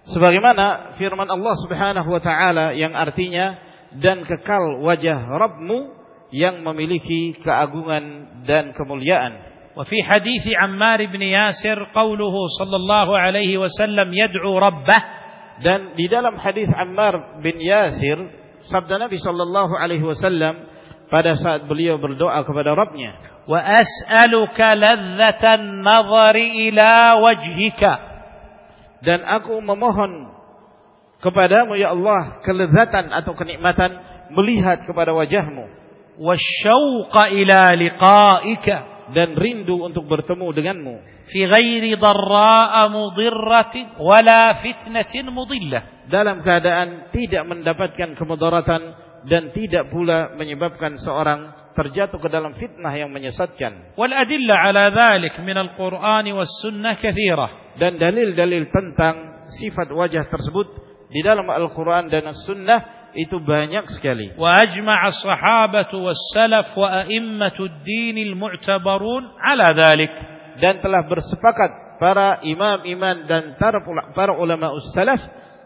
sebagaimana firman Allah Subhanahu wa taala yang artinya dan kekal wajah Rabbmu yang memiliki keagungan dan kemuliaan وفي حديث عمار بن ياسر قوله صلى الله عليه وسلم يدعو ربه dan di dalam hadis Ammar bin Yasir sabda Nabi sallallahu alaihi wasallam pada saat beliau berdoa kepada Rabbnya. Wa as'aluka ladzatan ila wajhika. Dan aku memohon kepadamu ya Allah kelezatan atau kenikmatan melihat kepada wajahmu. Wasyauqa ila liqa'ika. Dan rindu untuk bertemu denganmu. Fi ghairi dharra'a mudirratin wala fitnatin mudillah. Dalam keadaan tidak mendapatkan kemudaratan dan tidak pula menyebabkan seorang terjatuh ke dalam fitnah yang menyesatkan. Wal adilla ala dhalik min al-Qur'an was sunnah katsira. Dan dalil-dalil tentang sifat wajah tersebut di dalam Al-Qur'an dan As-Sunnah itu banyak sekali. Wa ajma'a as-sahabatu was-salaf wa a'immatu ad-din al-mu'tabarun ala dhalik. Dan telah bersepakat para imam-imam dan para ulama us-salaf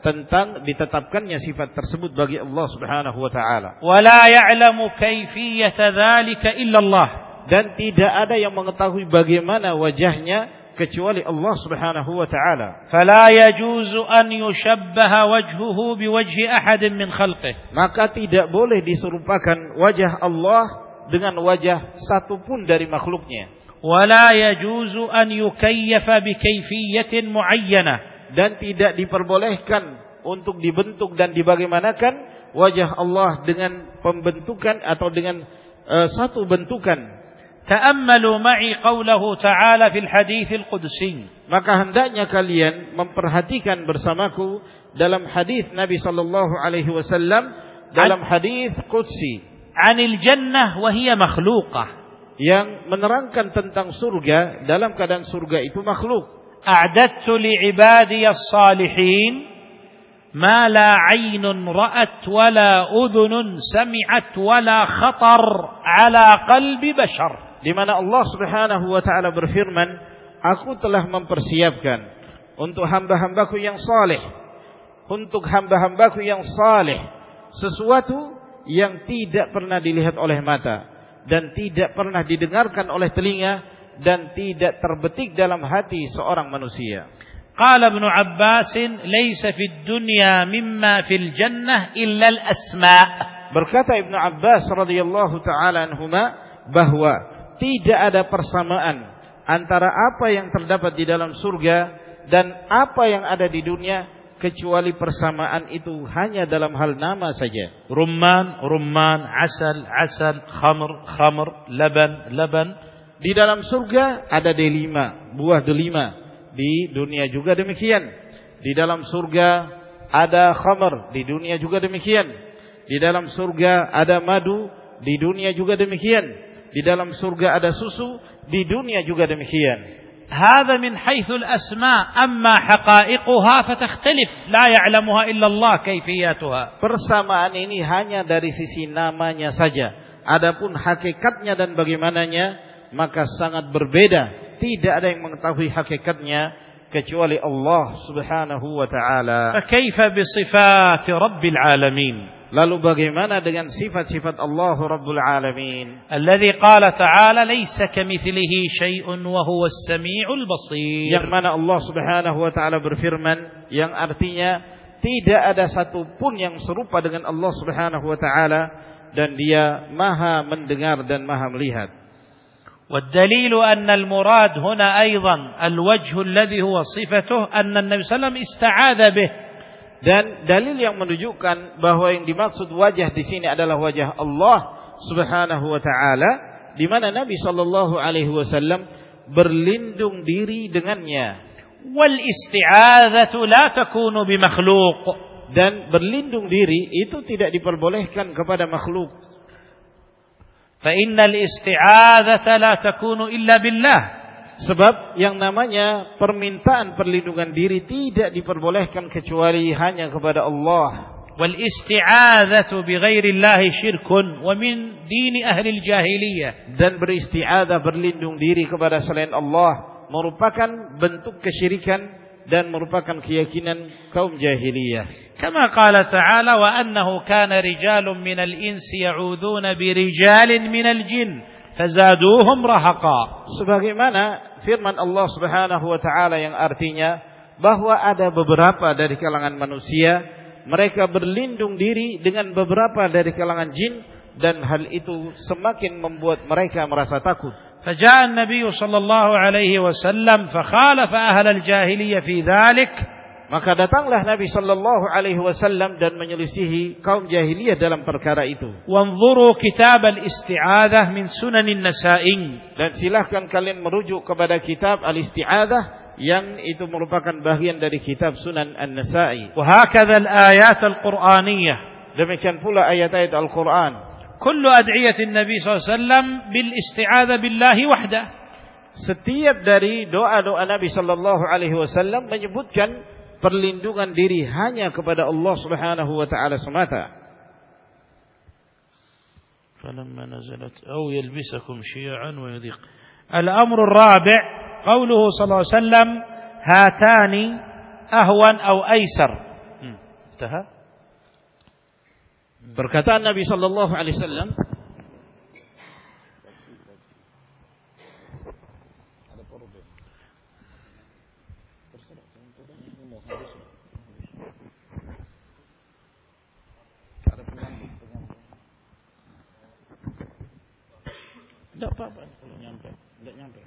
tentang ditetapkannya sifat tersebut bagi Allah Subhanahu wa taala. Wala ya'lamu kaifiyata dzalika illa Allah. Dan tidak ada yang mengetahui bagaimana wajahnya kecuali Allah Subhanahu wa taala. Fala yajuzu an yushabbaha wajhuhu biwajhi ahadin min khalqihi. Maka tidak boleh diserupakan wajah Allah dengan wajah satupun dari makhluknya. Wala yajuzu an yukayyafa bikayfiyatin muayyanah dan tidak diperbolehkan untuk dibentuk dan dibagaimanakan wajah Allah dengan pembentukan atau dengan uh, satu bentukan. Ta'ammalu ma'i qawlahu ta'ala fil qudsi. Maka hendaknya kalian memperhatikan bersamaku dalam hadis Nabi sallallahu alaihi wasallam dalam hadis qudsi. Anil jannah wa hiya makhluqah. Yang menerangkan tentang surga dalam keadaan surga itu makhluk. a'dadtu li'ibadiy as-salihin ما لا عين رأت ولا أذن سمعت ولا خطر على قلب بشر di mana Allah Subhanahu wa taala berfirman, "Aku telah mempersiapkan untuk hamba-hambaku yang saleh, untuk hamba-hambaku yang saleh sesuatu yang tidak pernah dilihat oleh mata dan tidak pernah didengarkan oleh telinga dan tidak terbetik dalam hati seorang manusia. Qala Ibnu Abbas, "Laisa fid dunya mimma fil jannah illa al-asma'." Berkata Ibnu Abbas radhiyallahu taala anhuma bahwa tidak ada persamaan antara apa yang terdapat di dalam surga dan apa yang ada di dunia kecuali persamaan itu hanya dalam hal nama saja. Rumman, rumman, asal, asal, khamr, khamr, laban, laban. Di dalam surga ada delima, buah delima. Di dunia juga demikian. Di dalam surga ada khamr, di dunia juga demikian. Di dalam surga ada madu, di dunia juga demikian. Di dalam surga ada susu, di dunia juga demikian. هذا من حيث الأسماء أما حقائقها فتختلف لا يعلمها إلا الله كيفياتها Persamaan ini hanya dari sisi namanya saja. Adapun hakikatnya dan bagaimananya maka sangat berbeda. Tidak ada yang mengetahui hakikatnya kecuali Allah Subhanahu wa taala. Fakaifa bi sifat Rabbil alamin? Lalu bagaimana dengan sifat-sifat Allah Rabbul alamin? Alladhi qala ta'ala laisa kamithlihi syai'un wa huwa as-sami'ul basir. Yang mana Allah Subhanahu wa taala berfirman yang artinya tidak ada satu pun yang serupa dengan Allah Subhanahu wa taala dan Dia Maha mendengar dan Maha melihat. والدليل أن المراد هنا أيضا الوجه الذي هو صفته أن النبي صلى الله عليه وسلم استعاذ به Dan dalil yang menunjukkan bahwa yang dimaksud wajah di sini adalah wajah Allah Subhanahu wa taala di mana Nabi sallallahu alaihi wasallam berlindung diri dengannya. Wal isti'adzatu la takunu bi makhluq. Dan berlindung diri itu tidak diperbolehkan kepada makhluk. Fa innal isti'adzata la takunu illa billah. Sebab yang namanya permintaan perlindungan diri tidak diperbolehkan kecuali hanya kepada Allah. Wal isti'adzatu bighairi Allah syirkun wa min dini ahli jahiliyah. Dan beristi'adzah berlindung diri kepada selain Allah merupakan bentuk kesyirikan dan merupakan keyakinan kaum jahiliyah. Kama qala ta'ala wa annahu kana rijalun minal insi ya'uduna bi rijalin minal jinn fazaduhum rahaqa. Sebagaimana firman Allah Subhanahu wa taala yang artinya bahwa ada beberapa dari kalangan manusia mereka berlindung diri dengan beberapa dari kalangan jin dan hal itu semakin membuat mereka merasa takut. فجاء النبي صلى الله عليه وسلم فخالف أهل الجاهلية في ذلك maka datanglah Nabi sallallahu alaihi wasallam dan menyelisihi kaum jahiliyah dalam perkara itu. Wanzuru kitab al-isti'adzah min sunan an-nasa'i. Dan silahkan kalian merujuk kepada kitab al-isti'adzah yang itu merupakan bagian dari kitab Sunan An-Nasa'i. Wa hakadha al-ayat al-Qur'aniyah. Demikian pula ayat-ayat Al-Qur'an. Kullu ad'iyatin Nabi SAW bil isti'adzah billahi wahdah. Setiap dari doa-doa Nabi sallallahu alaihi wasallam menyebutkan perlindungan diri hanya kepada Allah Subhanahu wa taala semata. فلما نزلت أو يلبسكم شيعا ويذيق الأمر الرابع قوله صلى الله عليه وسلم هاتان أهون أو أيسر انتهى Perkataan Nabi sallallahu alaihi wasallam Tidak apa-apa kalau nyampe, tidak nyampe.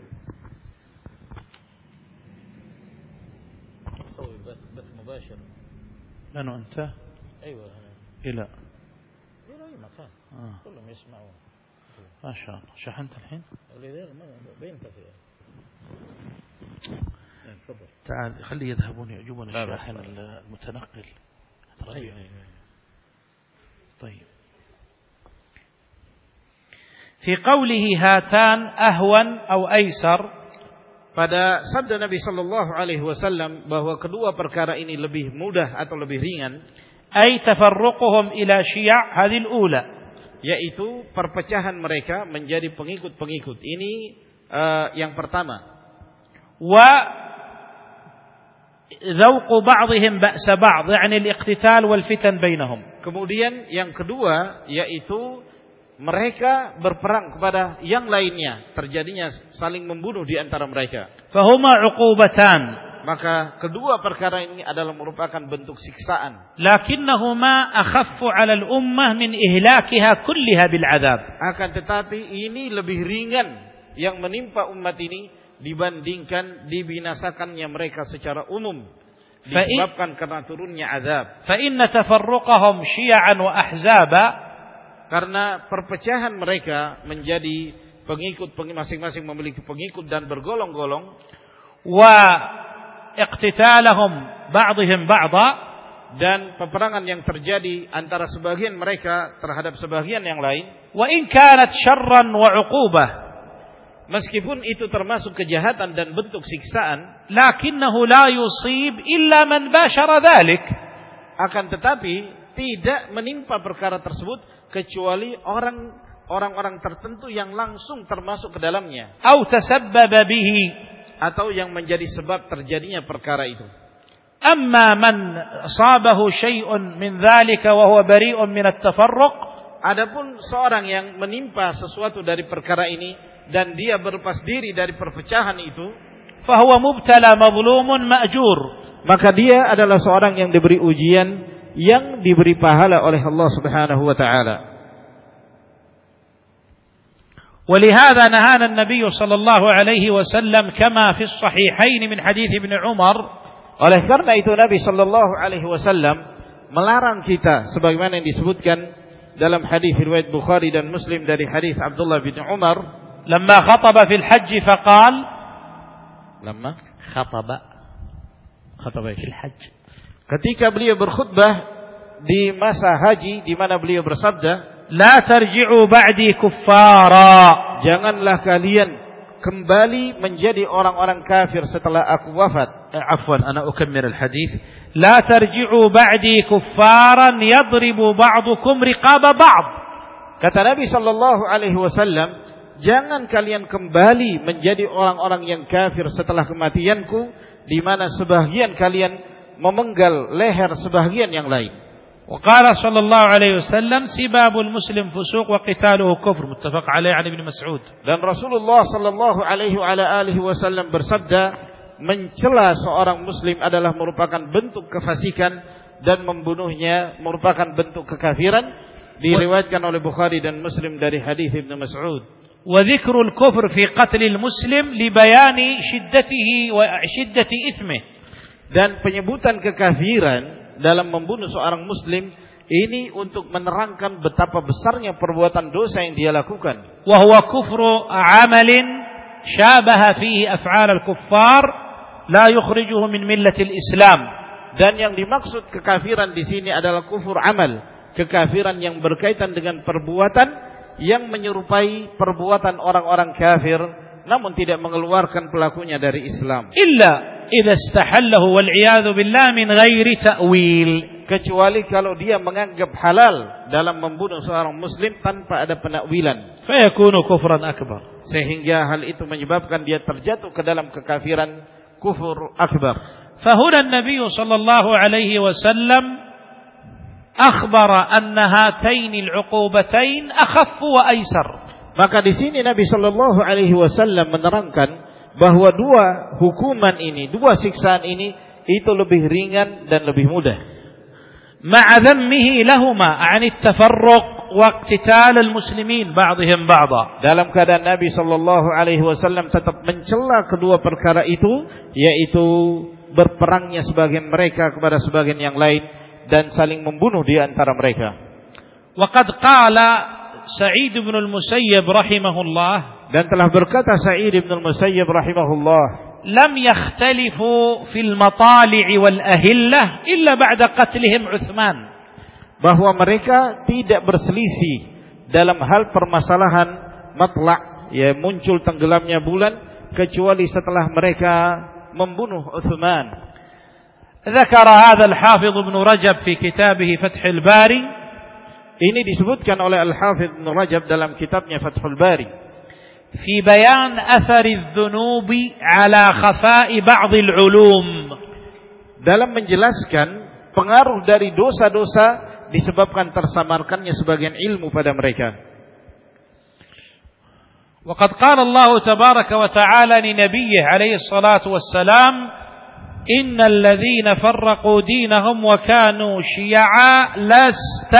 سوي بث مباشر لأنه أنت أيوة إلى إلى أي مكان آه. كلهم يسمعون. ما شاء الله. شحنت الحين؟ تعال خليه يذهبون يعجبون الشاحن المتنقل. طيب. طيب. في قوله هاتان أهون أو أيسر. pada sabda Nabi Shallallahu Alaihi Wasallam bahwa kedua perkara ini lebih mudah atau lebih ringan. أي تفرقهم إلى شيع هذه الأولى. yaitu perpecahan mereka menjadi pengikut-pengikut. Ini uh, yang pertama. Wa ذوق بعضهم بأس بعض يعني الاقتتال والفتن بينهم. Kemudian yang kedua yaitu mereka berperang kepada yang lainnya, terjadinya saling membunuh di antara mereka. Fahuma uqubatan. maka kedua perkara ini adalah merupakan bentuk siksaan. Lakinnahuma akhaffu 'ala al-ummah min ihlakiha kulliha bil 'adzab. Akan tetapi ini lebih ringan yang menimpa umat ini dibandingkan dibinasakannya mereka secara umum disebabkan karena turunnya azab. Fa inna tafarruqahum syi'an wa ahzaba karena perpecahan mereka menjadi pengikut masing-masing memiliki pengikut dan bergolong-golong wa iqtitalahum ba'dihim ba'dha. Dan peperangan yang terjadi antara sebagian mereka terhadap sebagian yang lain. Wa in kanat syarran wa 'uqubah meskipun itu termasuk kejahatan dan bentuk siksaan lakinnahu la yusib illa man bashara dhalik. akan tetapi tidak menimpa perkara tersebut kecuali orang orang-orang tertentu yang langsung termasuk ke dalamnya. Atau tasabbaba bihi atau yang menjadi sebab terjadinya perkara itu. Amma man sabahu syai'un min dzalika wa huwa bari'un min at-tafarruq. Adapun seorang yang menimpa sesuatu dari perkara ini dan dia berlepas diri dari perpecahan itu fahuwa mubtala mazlumun ma'jur. maka dia adalah seorang yang diberi ujian yang diberi pahala oleh Allah Subhanahu wa taala. ولهذا نهانا النبي صلى الله عليه وسلم كما في الصحيحين من حديث ابن عمر oleh karena itu Nabi sallallahu alaihi wasallam melarang kita sebagaimana yang disebutkan dalam hadis riwayat Bukhari dan Muslim dari hadis Abdullah bin Umar لما خطب في الحج فقال لما خطب خطب في الحج Ketika beliau berkhutbah di masa haji di mana beliau bersabda, "La tarji'u ba'di kuffara." Janganlah kalian kembali menjadi orang-orang kafir setelah aku wafat. Eh, afwan, ana ukammir al-hadis. La tarji'u ba'di kuffaran yadribu ba'dukum riqaba ba'd. Kata Nabi sallallahu alaihi wasallam, jangan kalian kembali menjadi orang-orang yang kafir setelah kematianku di mana sebagian kalian memenggal leher sebagian yang lain. وقال صلى الله عليه وسلم سباب المسلم فسوق وقتاله كفر متفق عليه عن ابن مسعود dan Rasulullah sallallahu alaihi wa alihi wasallam bersabda mencela seorang muslim adalah merupakan bentuk kefasikan dan membunuhnya merupakan bentuk kekafiran diriwayatkan oleh Bukhari dan Muslim dari hadis Ibnu Mas'ud وذكر الكفر في قتل المسلم لبيان شدته وشدة إثمه dan penyebutan kekafiran dalam membunuh seorang muslim ini untuk menerangkan betapa besarnya perbuatan dosa yang dia lakukan. Wa huwa kufru amalin syabaha fihi af'al al-kuffar la yukhrijuhu min millatil Islam. Dan yang dimaksud kekafiran di sini adalah kufur amal, kekafiran yang berkaitan dengan perbuatan yang menyerupai perbuatan orang-orang kafir namun tidak mengeluarkan pelakunya dari Islam. Illa إذا استحله والعياذ بالله من غير تأويل. Kecuali kalau dia menganggap halal dalam membunuh seorang muslim tanpa ada penakwilan. Fayakunu kufran akbar. Sehingga hal itu menyebabkan dia terjatuh ke dalam kekafiran kufur akbar. Fahuna an-nabiy sallallahu alaihi wasallam akhbar anna hatain al-uqubatain akhaf wa aysar. Maka di sini Nabi sallallahu alaihi wasallam menerangkan bahwa dua hukuman ini, dua siksaan ini itu lebih ringan dan lebih mudah. Ma'adhammihi lahuma 'an at-tafarruq wa iqtital al-muslimin ba'dihim ba'dha. Dalam keadaan Nabi sallallahu alaihi wasallam tetap mencela kedua perkara itu yaitu berperangnya sebagian mereka kepada sebagian yang lain dan saling membunuh di antara mereka. Wa qad qala Sa'id bin al-Musayyib rahimahullah dan telah berkata Sa'id bin al-Musayyib rahimahullah lam yakhtalifu fil matali' wal ahillah illa ba'da qatlihim Utsman bahwa mereka tidak berselisih dalam hal permasalahan matla' ya muncul tenggelamnya bulan kecuali setelah mereka membunuh Utsman ذكر هذا الحافظ ابن رجب في كتابه فتح الباري Ini disebutkan oleh Al-Hafidh Ibn Rajab dalam kitabnya Fathul Bari. في بيان أثر الذنوب على خفاء بعض العلوم dalam menjelaskan pengaruh dari dosa-dosa disebabkan tersamarkannya sebagian ilmu pada mereka. وقد قال الله تبارك وتعالى لنبيه عليه الصلاة والسلام إن الذين فرقوا دينهم وكانوا شيعا لست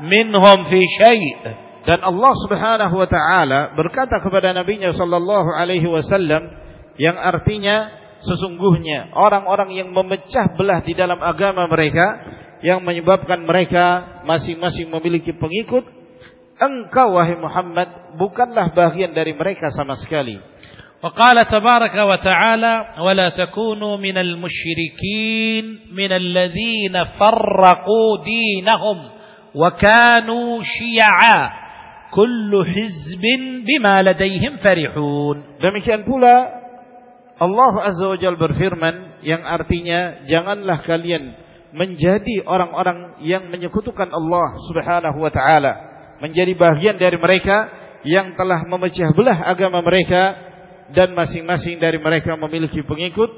منهم في شيء Dan Allah Subhanahu wa taala berkata kepada nabinya sallallahu alaihi wasallam yang artinya sesungguhnya orang-orang yang memecah belah di dalam agama mereka yang menyebabkan mereka masing-masing memiliki pengikut engkau wahai Muhammad bukanlah bagian dari mereka sama sekali. Wa qala tabaraka wa ta'ala wa la takunu minal musyrikin minal ladzina farraqu kullu hizbin bima ladaihim farihun. Demikian pula Allah Azza wa Jalla berfirman yang artinya janganlah kalian menjadi orang-orang yang menyekutukan Allah Subhanahu wa taala, menjadi bagian dari mereka yang telah memecah belah agama mereka dan masing-masing dari mereka memiliki pengikut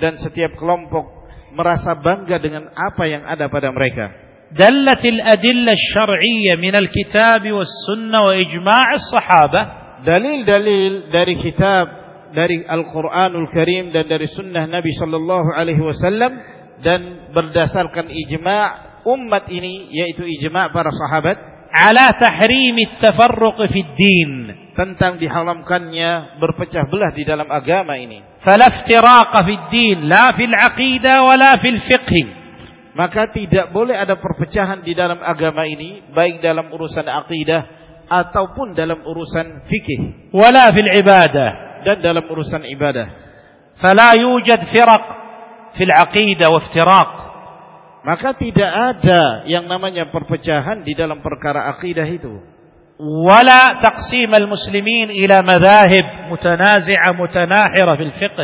dan setiap kelompok merasa bangga dengan apa yang ada pada mereka. دلت الأدلة الشرعية من الكتاب والسنة وإجماع الصحابة dalil-dalil dari kitab dari Al-Qur'anul Karim dan dari sunnah Nabi sallallahu alaihi wasallam dan berdasarkan ijma' umat ini yaitu ijma' para sahabat ala tahrim at-tafarruq fi din tentang diharamkannya berpecah belah di dalam agama ini. Fala iftiraqa fi din la fil aqidah wala fil fiqh. Maka tidak boleh ada perpecahan di dalam agama ini baik dalam urusan akidah ataupun dalam urusan fikih. Wala fil ibadah dan dalam urusan ibadah. Fala yujad firaq fil aqidah wa iftiraq. Maka tidak ada yang namanya perpecahan di dalam perkara akidah itu. Wala taqsim al-muslimin ila madahib mutanazi'a mutanahira fil fiqh.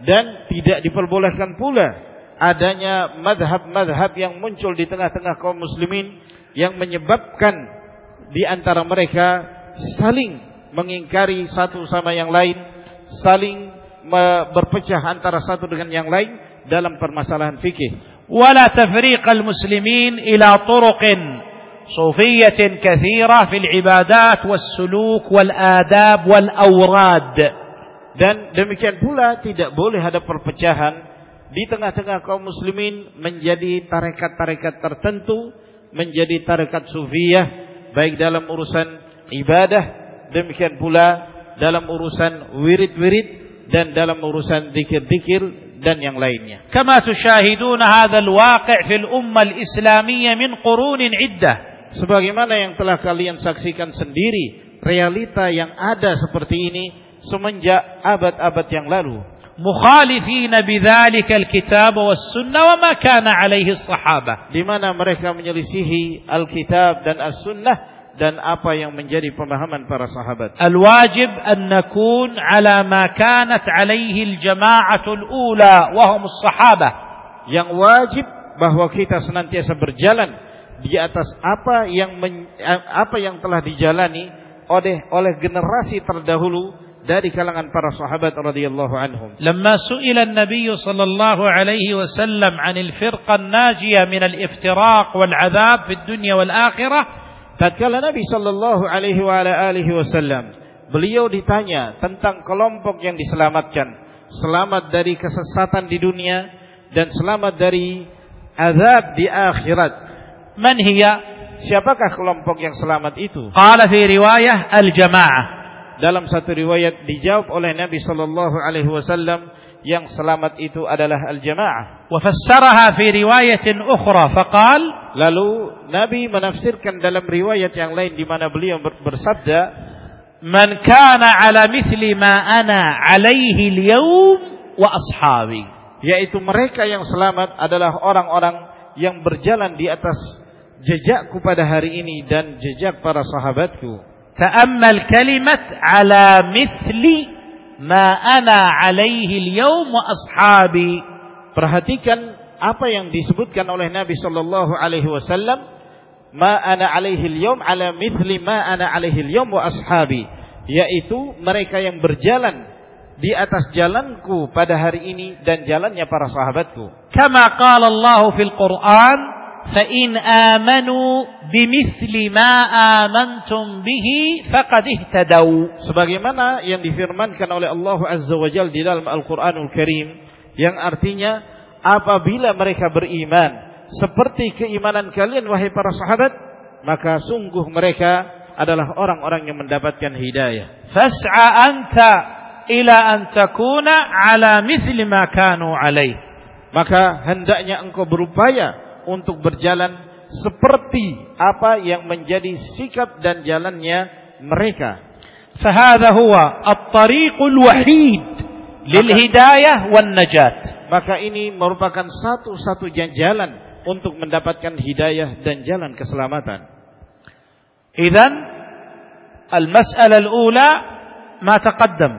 Dan tidak diperbolehkan pula adanya madhab-madhab yang muncul di tengah-tengah kaum muslimin yang menyebabkan di antara mereka saling mengingkari satu sama yang lain, saling berpecah antara satu dengan yang lain dalam permasalahan fikih. ولا تفريق المسلمين إلى طرق صوفية كثيرة في العبادات والسلوك والآداب والأوراد dan demikian pula tidak boleh ada perpecahan di tengah-tengah kaum muslimin menjadi tarekat-tarekat tertentu, menjadi tarekat sufiyah baik dalam urusan ibadah, demikian pula dalam urusan wirid-wirid dan dalam urusan zikir-zikir dan yang lainnya. Kama tushahiduna hadzal waqi' fil ummah al-islamiyyah min qurunin iddah. Sebagaimana yang telah kalian saksikan sendiri realita yang ada seperti ini semenjak abad-abad yang lalu mukhalifina bidzalikal kitab was sunnah wa ma kana alaihi sahabah di mana mereka menyelisihi alkitab dan as-sunnah dan apa yang menjadi pemahaman para sahabat. Al-wajib an nakun ala ma kanat alaihi al-jama'atul ula wa hum as sahaba Yang wajib bahwa kita senantiasa berjalan di atas apa yang men, apa yang telah dijalani oleh oleh generasi terdahulu dari kalangan para sahabat radhiyallahu anhum. Lama su'ila Nabi sallallahu alaihi wasallam 'anil firqa an-najiyah min al-iftiraq wal 'adzab fid dunya wal akhirah, tatkala Nabi sallallahu alaihi wa ala alihi wasallam beliau ditanya tentang kelompok yang diselamatkan, selamat dari kesesatan di dunia dan selamat dari azab di akhirat. Man hiya? Siapakah kelompok yang selamat itu? Qala fi riwayah al-jamaah. Dalam satu riwayat dijawab oleh Nabi sallallahu alaihi wasallam yang selamat itu adalah al-jamaah. Wa fassaraha fi riwayatin ukhra faqal lalu Nabi menafsirkan dalam riwayat yang lain di mana beliau bersabda man kana ala mithli ma ana alaihi al-yawm wa ashabi yaitu mereka yang selamat adalah orang-orang yang berjalan di atas jejakku pada hari ini dan jejak para sahabatku Kalimat ala mithli ma ana alaihi al-yawm wa ashabi. Perhatikan apa yang disebutkan oleh Nabi sallallahu alaihi wasallam, ma ana alaihi al-yawm ala mithli ma ana alaihi al-yawm wa ashabi, yaitu mereka yang berjalan di atas jalanku pada hari ini dan jalannya para sahabatku. Kama qala Allah fil Quran, in amanu bimithli ma amantum bihi faqad ihtadaw. Sebagaimana yang difirmankan oleh Allah Azza wa Jalla di dalam Al-Qur'anul Karim yang artinya apabila mereka beriman seperti keimanan kalian wahai para sahabat maka sungguh mereka adalah orang-orang yang mendapatkan hidayah. Fas'a anta ila an takuna ala mithli ma kanu alaih. Maka hendaknya engkau berupaya untuk berjalan seperti apa yang menjadi sikap dan jalannya mereka. فهذا هو الطريق الوحيد للهداية والنجاة. Maka ini merupakan satu-satunya jalan untuk mendapatkan hidayah dan jalan keselamatan. إذن المسألة الأولى ما تقدم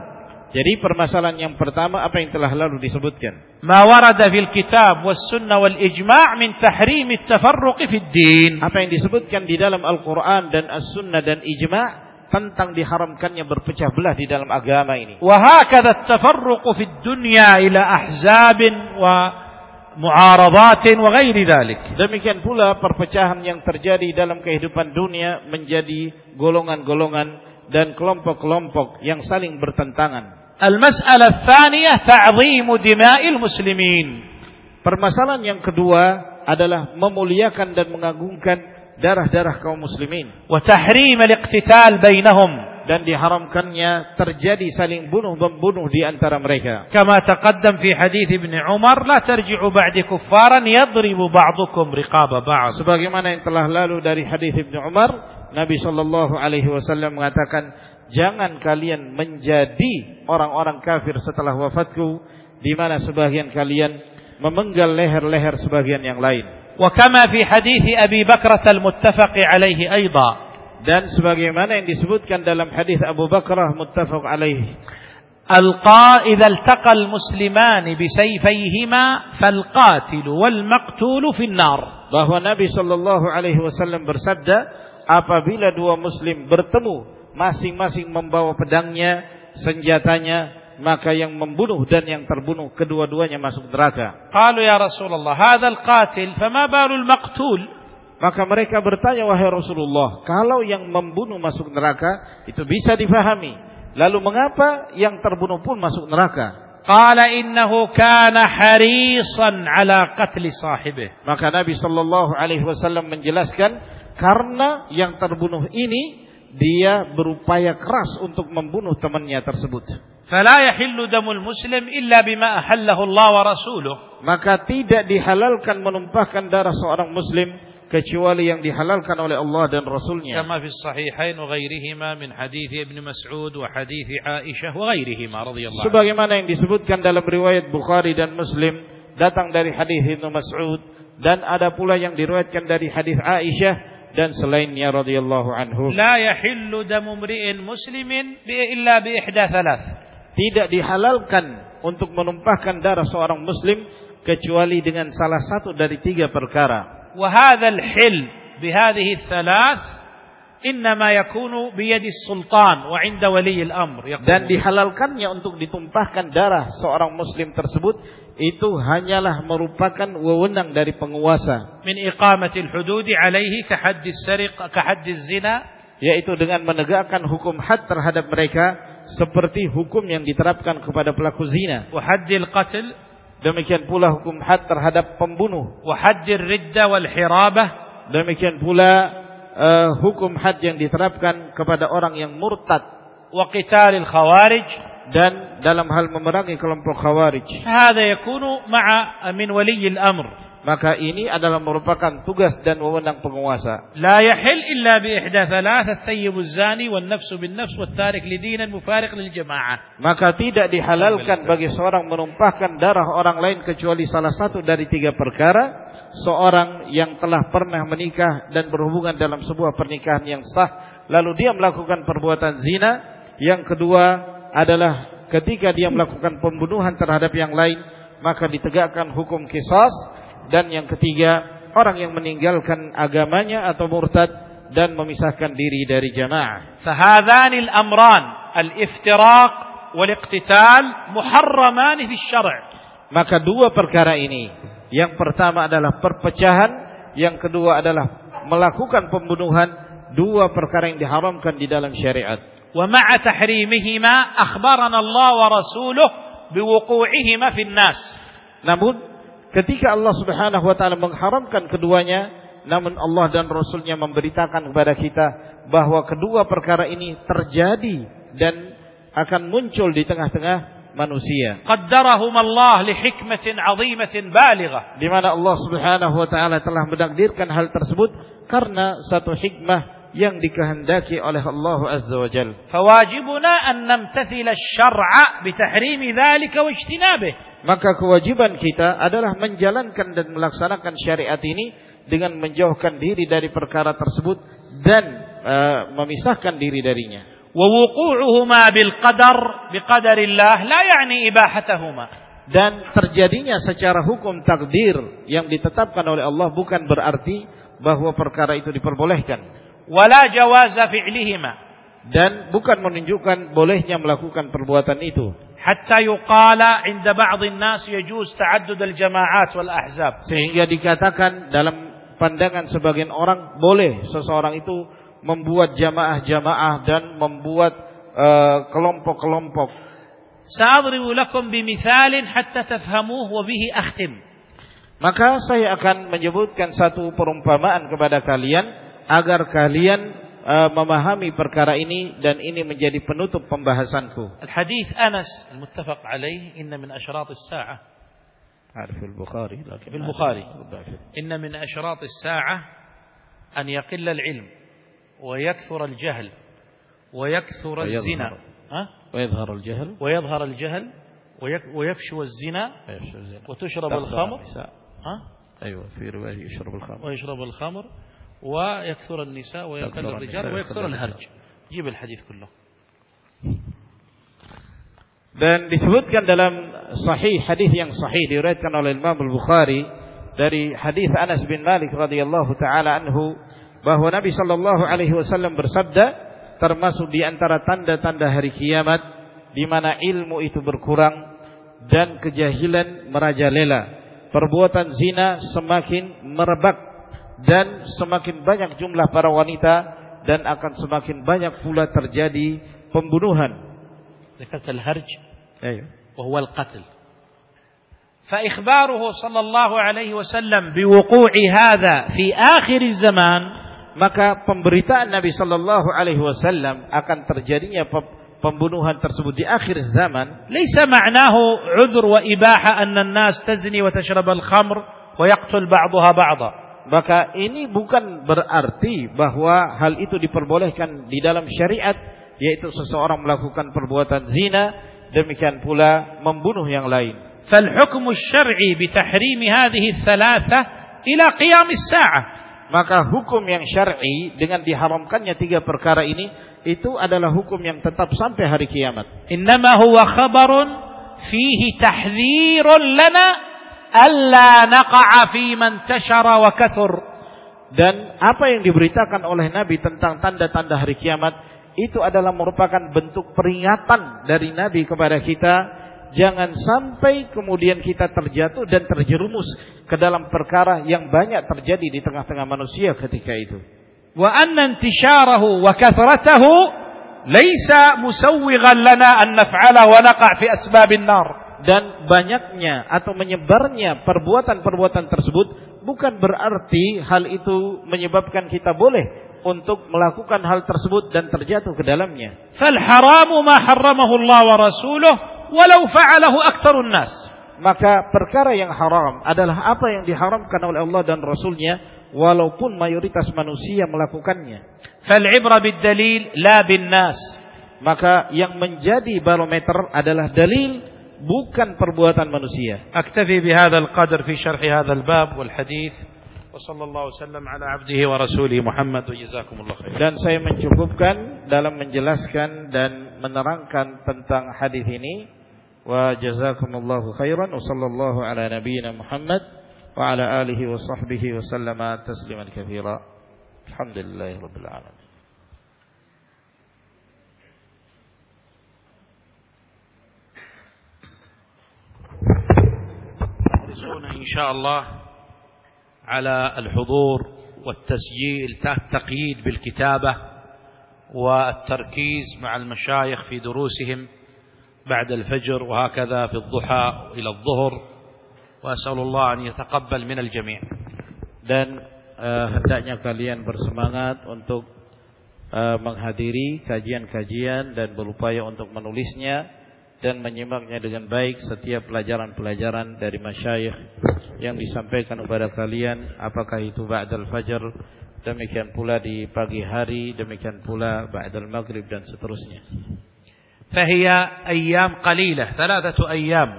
Jadi permasalahan yang pertama apa yang telah lalu disebutkan. ما ورد في الكتاب والسنة والإجماع من تحريم التفرق في الدين. Apa yang disebutkan di dalam Al-Quran dan As-Sunnah dan Ijma' tentang diharamkannya berpecah belah di dalam agama ini. وهكذا التفرق في الدنيا إلى أحزاب ومعارضات وغير ذلك. Demikian pula perpecahan yang terjadi dalam kehidupan dunia menjadi golongan-golongan dan kelompok-kelompok yang saling bertentangan. المسألة الثانية تعظيم دماء المسلمين. Permasalahan yang kedua adalah memuliakan dan mengagungkan darah-darah kaum muslimin. Wa tahrim al-iqtital bainahum dan diharamkannya terjadi saling bunuh membunuh di antara mereka. Kama taqaddam fi hadis Ibnu Umar la tarji'u ba'di kuffaran yadribu ba'dukum riqaba ba'd. Sebagaimana yang telah lalu dari hadis Ibnu Umar, Nabi sallallahu alaihi wasallam mengatakan jangan kalian menjadi orang-orang kafir setelah wafatku di mana sebagian kalian memenggal leher-leher sebagian yang lain. Wa kama fi hadis Abi Bakrah al-muttafaq alaihi. Dan sebagaimana yang disebutkan dalam hadis Abu Bakrah muttafaq alaihi. Alqa idza altaqa al-musliman bi sayfayhima fal-qatil wal-maqtul fi an-nar. Bahwa Nabi sallallahu alaihi wasallam bersabda, apabila dua muslim bertemu masing-masing membawa pedangnya, senjatanya, maka yang membunuh dan yang terbunuh kedua-duanya masuk neraka. Qalu ya Rasulullah, hadzal qatil fama balul maqtul? Maka mereka bertanya wahai Rasulullah, kalau yang membunuh masuk neraka itu bisa difahami. Lalu mengapa yang terbunuh pun masuk neraka? Qala innahu kana harisan ala qatli sahibih. Maka Nabi sallallahu alaihi wasallam menjelaskan karena yang terbunuh ini dia berupaya keras untuk membunuh temannya tersebut. فلا يحل دم المسلم إلا بما أحله الله ورسوله Maka tidak dihalalkan menumpahkan darah seorang muslim kecuali yang dihalalkan oleh Allah dan Rasulnya. كما في الصحيحين وغيرهما من حديث ابن مسعود وحديث عائشة وغيرهما رضي الله عنه Sebagaimana yang disebutkan dalam riwayat Bukhari dan Muslim datang dari hadis Ibnu Mas'ud dan ada pula yang diriwayatkan dari hadis Aisyah dan selainnya radhiyallahu anhu. La yahillu damu mri'in muslimin bi illa bi ihda thalath. Tidak dihalalkan untuk menumpahkan darah seorang muslim kecuali dengan salah satu dari tiga perkara. Wa hadzal hil bi hadhihi thalath innama yakunu bi yadi sultan wa inda wali al-amr. Dan dihalalkannya untuk ditumpahkan darah seorang muslim tersebut itu hanyalah merupakan wewenang dari penguasa. Min iqamatil hududi alaihi kahaddis sariq kahaddis zina yaitu dengan menegakkan hukum had terhadap mereka seperti hukum yang diterapkan kepada pelaku zina. Wa haddil qatl demikian pula hukum had terhadap pembunuh. Wa haddir ridda wal hirabah demikian pula uh, hukum had yang diterapkan kepada orang yang murtad. Wa qitalil khawarij dan dalam hal memerangi kelompok khawarij. Hada yakunu ma'a min waliyil amr. Maka ini adalah merupakan tugas dan wewenang penguasa. La yahil illa bi ihda thalath sayyib az-zani wan nafs bin nafs wat tarik li dinan mufariq lil jama'ah. Maka tidak dihalalkan bagi seorang menumpahkan darah orang lain kecuali salah satu dari tiga perkara. Seorang yang telah pernah menikah dan berhubungan dalam sebuah pernikahan yang sah lalu dia melakukan perbuatan zina. Yang kedua adalah ketika dia melakukan pembunuhan terhadap yang lain, maka ditegakkan hukum kisas dan yang ketiga orang yang meninggalkan agamanya atau murtad dan memisahkan diri dari jamaah. Amran al-iftiraq wal-iqtital muharraman fi syara'. Maka dua perkara ini, yang pertama adalah perpecahan, yang kedua adalah melakukan pembunuhan, dua perkara yang diharamkan di dalam syariat. Tahrimihima akhbarana Allah wa rasuluh biwuqu'ihima fi nas. Namun Ketika Allah Subhanahu wa taala mengharamkan keduanya, namun Allah dan Rasulnya memberitakan kepada kita bahwa kedua perkara ini terjadi dan akan muncul di tengah-tengah manusia. Qaddarahum Allah li hikmatin 'azimatin balighah. Di mana Allah Subhanahu wa taala telah menakdirkan hal tersebut karena satu hikmah yang dikehendaki oleh Allah Azza wa Jalla. Fawajibuna an namtathil asy-syar'a bi tahrimi dzalika wa ijtinabih maka kewajiban kita adalah menjalankan dan melaksanakan syariat ini dengan menjauhkan diri dari perkara tersebut dan uh, memisahkan diri darinya. ووقوعهما بالقدر بقدر الله لا يعني إباحتهما dan terjadinya secara hukum takdir yang ditetapkan oleh Allah bukan berarti bahwa perkara itu diperbolehkan. wala jawaza fi'lihima. Dan bukan menunjukkan bolehnya melakukan perbuatan itu. Hatta yuqala 'inda ba'd an-nas yajuz ta'addud al-jama'at wal ahzab. Sehingga dikatakan dalam pandangan sebagian orang boleh seseorang itu membuat jamaah-jamaah dan membuat eh, kelompok-kelompok. Uh, Sa'adribu lakum bimithalin hatta tafhamuh wa bihi akhtim. Maka saya akan menyebutkan satu perumpamaan kepada kalian. Agar kalian memahami perkara ini dan ini menjadi penutup pembahasanku. Al-hadis Anas al-muttafaq alaih inna min asyarat as-sa'ah عارف البخاري لكن البخاري. إن من أشراط الساعة أن يقل العلم ويكثر الجهل ويكثر الزنا. ها؟ ويظهر الجهل. ويظهر الجهل ويفشو الزنا وتشرب الخمر. ها؟ أيوة في رواية يشرب الخمر. ويشرب الخمر. ويكثر النساء ويقل الرجال ويكثر الهرج جيب الحديث كله dan disebutkan dalam sahih hadis yang sahih diriwayatkan oleh Imam Al-Bukhari dari hadis Anas bin Malik radhiyallahu taala anhu bahwa Nabi sallallahu alaihi wasallam bersabda termasuk di antara tanda-tanda hari kiamat di mana ilmu itu berkurang dan kejahilan merajalela perbuatan zina semakin merebak dan semakin banyak jumlah para wanita dan akan semakin banyak pula terjadi pembunuhan. ذكرت الهرج أيوه وهو القتل فإخباره صلى الله عليه وسلم بوقوع هذا في آخر الزمان maka pemberitaan Nabi sallallahu alaihi wasallam akan terjadinya pembunuhan tersebut di akhir zaman ليس معناه عذر وإباحة أن الناس تزني وتشرب الخمر ويقتل بعضها بعضا Maka ini bukan berarti bahwa hal itu diperbolehkan di dalam syariat yaitu seseorang melakukan perbuatan zina demikian pula membunuh yang lain. Fal syar'i bi tahrim hadhihi thalatha ila qiyam as-sa'ah. Maka hukum yang syar'i dengan diharamkannya tiga perkara ini itu adalah hukum yang tetap sampai hari kiamat. Innama huwa khabarun fihi tahdhirun lana alla naqa'a fi man tashara wa kathur. Dan apa yang diberitakan oleh Nabi tentang tanda-tanda hari kiamat itu adalah merupakan bentuk peringatan dari Nabi kepada kita jangan sampai kemudian kita terjatuh dan terjerumus ke dalam perkara yang banyak terjadi di tengah-tengah manusia ketika itu. Wa anna intisharahu wa kathratahu laysa musawwighan lana an naf'ala wa naqa' fi asbabin nar dan banyaknya atau menyebarnya perbuatan-perbuatan tersebut bukan berarti hal itu menyebabkan kita boleh untuk melakukan hal tersebut dan terjatuh ke dalamnya. Fal haramu ma harramahu Allah wa rasuluh walau fa'alahu aktsarun nas. Maka perkara yang haram adalah apa yang diharamkan oleh Allah dan Rasulnya walaupun mayoritas manusia melakukannya. Fal ibra bid dalil la bin nas. Maka yang menjadi barometer adalah dalil bukan perbuatan manusia. Aktafi bihadzal qadr fi syarh hadzal bab wal hadits. وصلى الله وسلم على عبده ورسوله محمد وجزاكم الله خير dan saya mencukupkan dalam menjelaskan dan menerangkan tentang hadis ini wa jazakumullahu khairan wa sallallahu ala nabiyyina Muhammad wa ala alihi wa sahbihi wa sallama tasliman katsira alhamdulillahirabbil alamin إن شاء الله على الحضور والتسجيل التقييد بالكتابة والتركيز مع المشايخ في دروسهم بعد الفجر وهكذا في الضحى إلى الظهر. وأسأل الله أن يتقبل من الجميع. Dan uh, hendaknya kalian bersemangat untuk uh, menghadiri kajian-kajian dan berupaya untuk menulisnya. Dan menyimaknya dengan baik setiap pelajaran-pelajaran dari masyayikh yang disampaikan kepada kalian. Apakah itu ba'dal fajar demikian pula di pagi hari demikian pula ba'dal maghrib dan seterusnya. Fahiya ayyam qalilah thalathatu ayyam.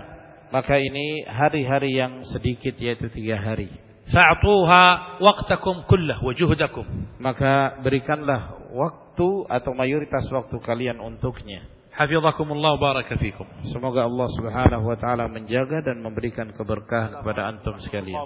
Maka ini hari-hari yang sedikit yaitu tiga hari. Fa'tuha waqtakum kullah wa juhdakum. Maka berikanlah waktu atau mayoritas waktu kalian untuknya Hafizakumullah baraka fikum. Semoga Allah Subhanahu wa taala menjaga dan memberikan keberkahan kepada antum sekalian.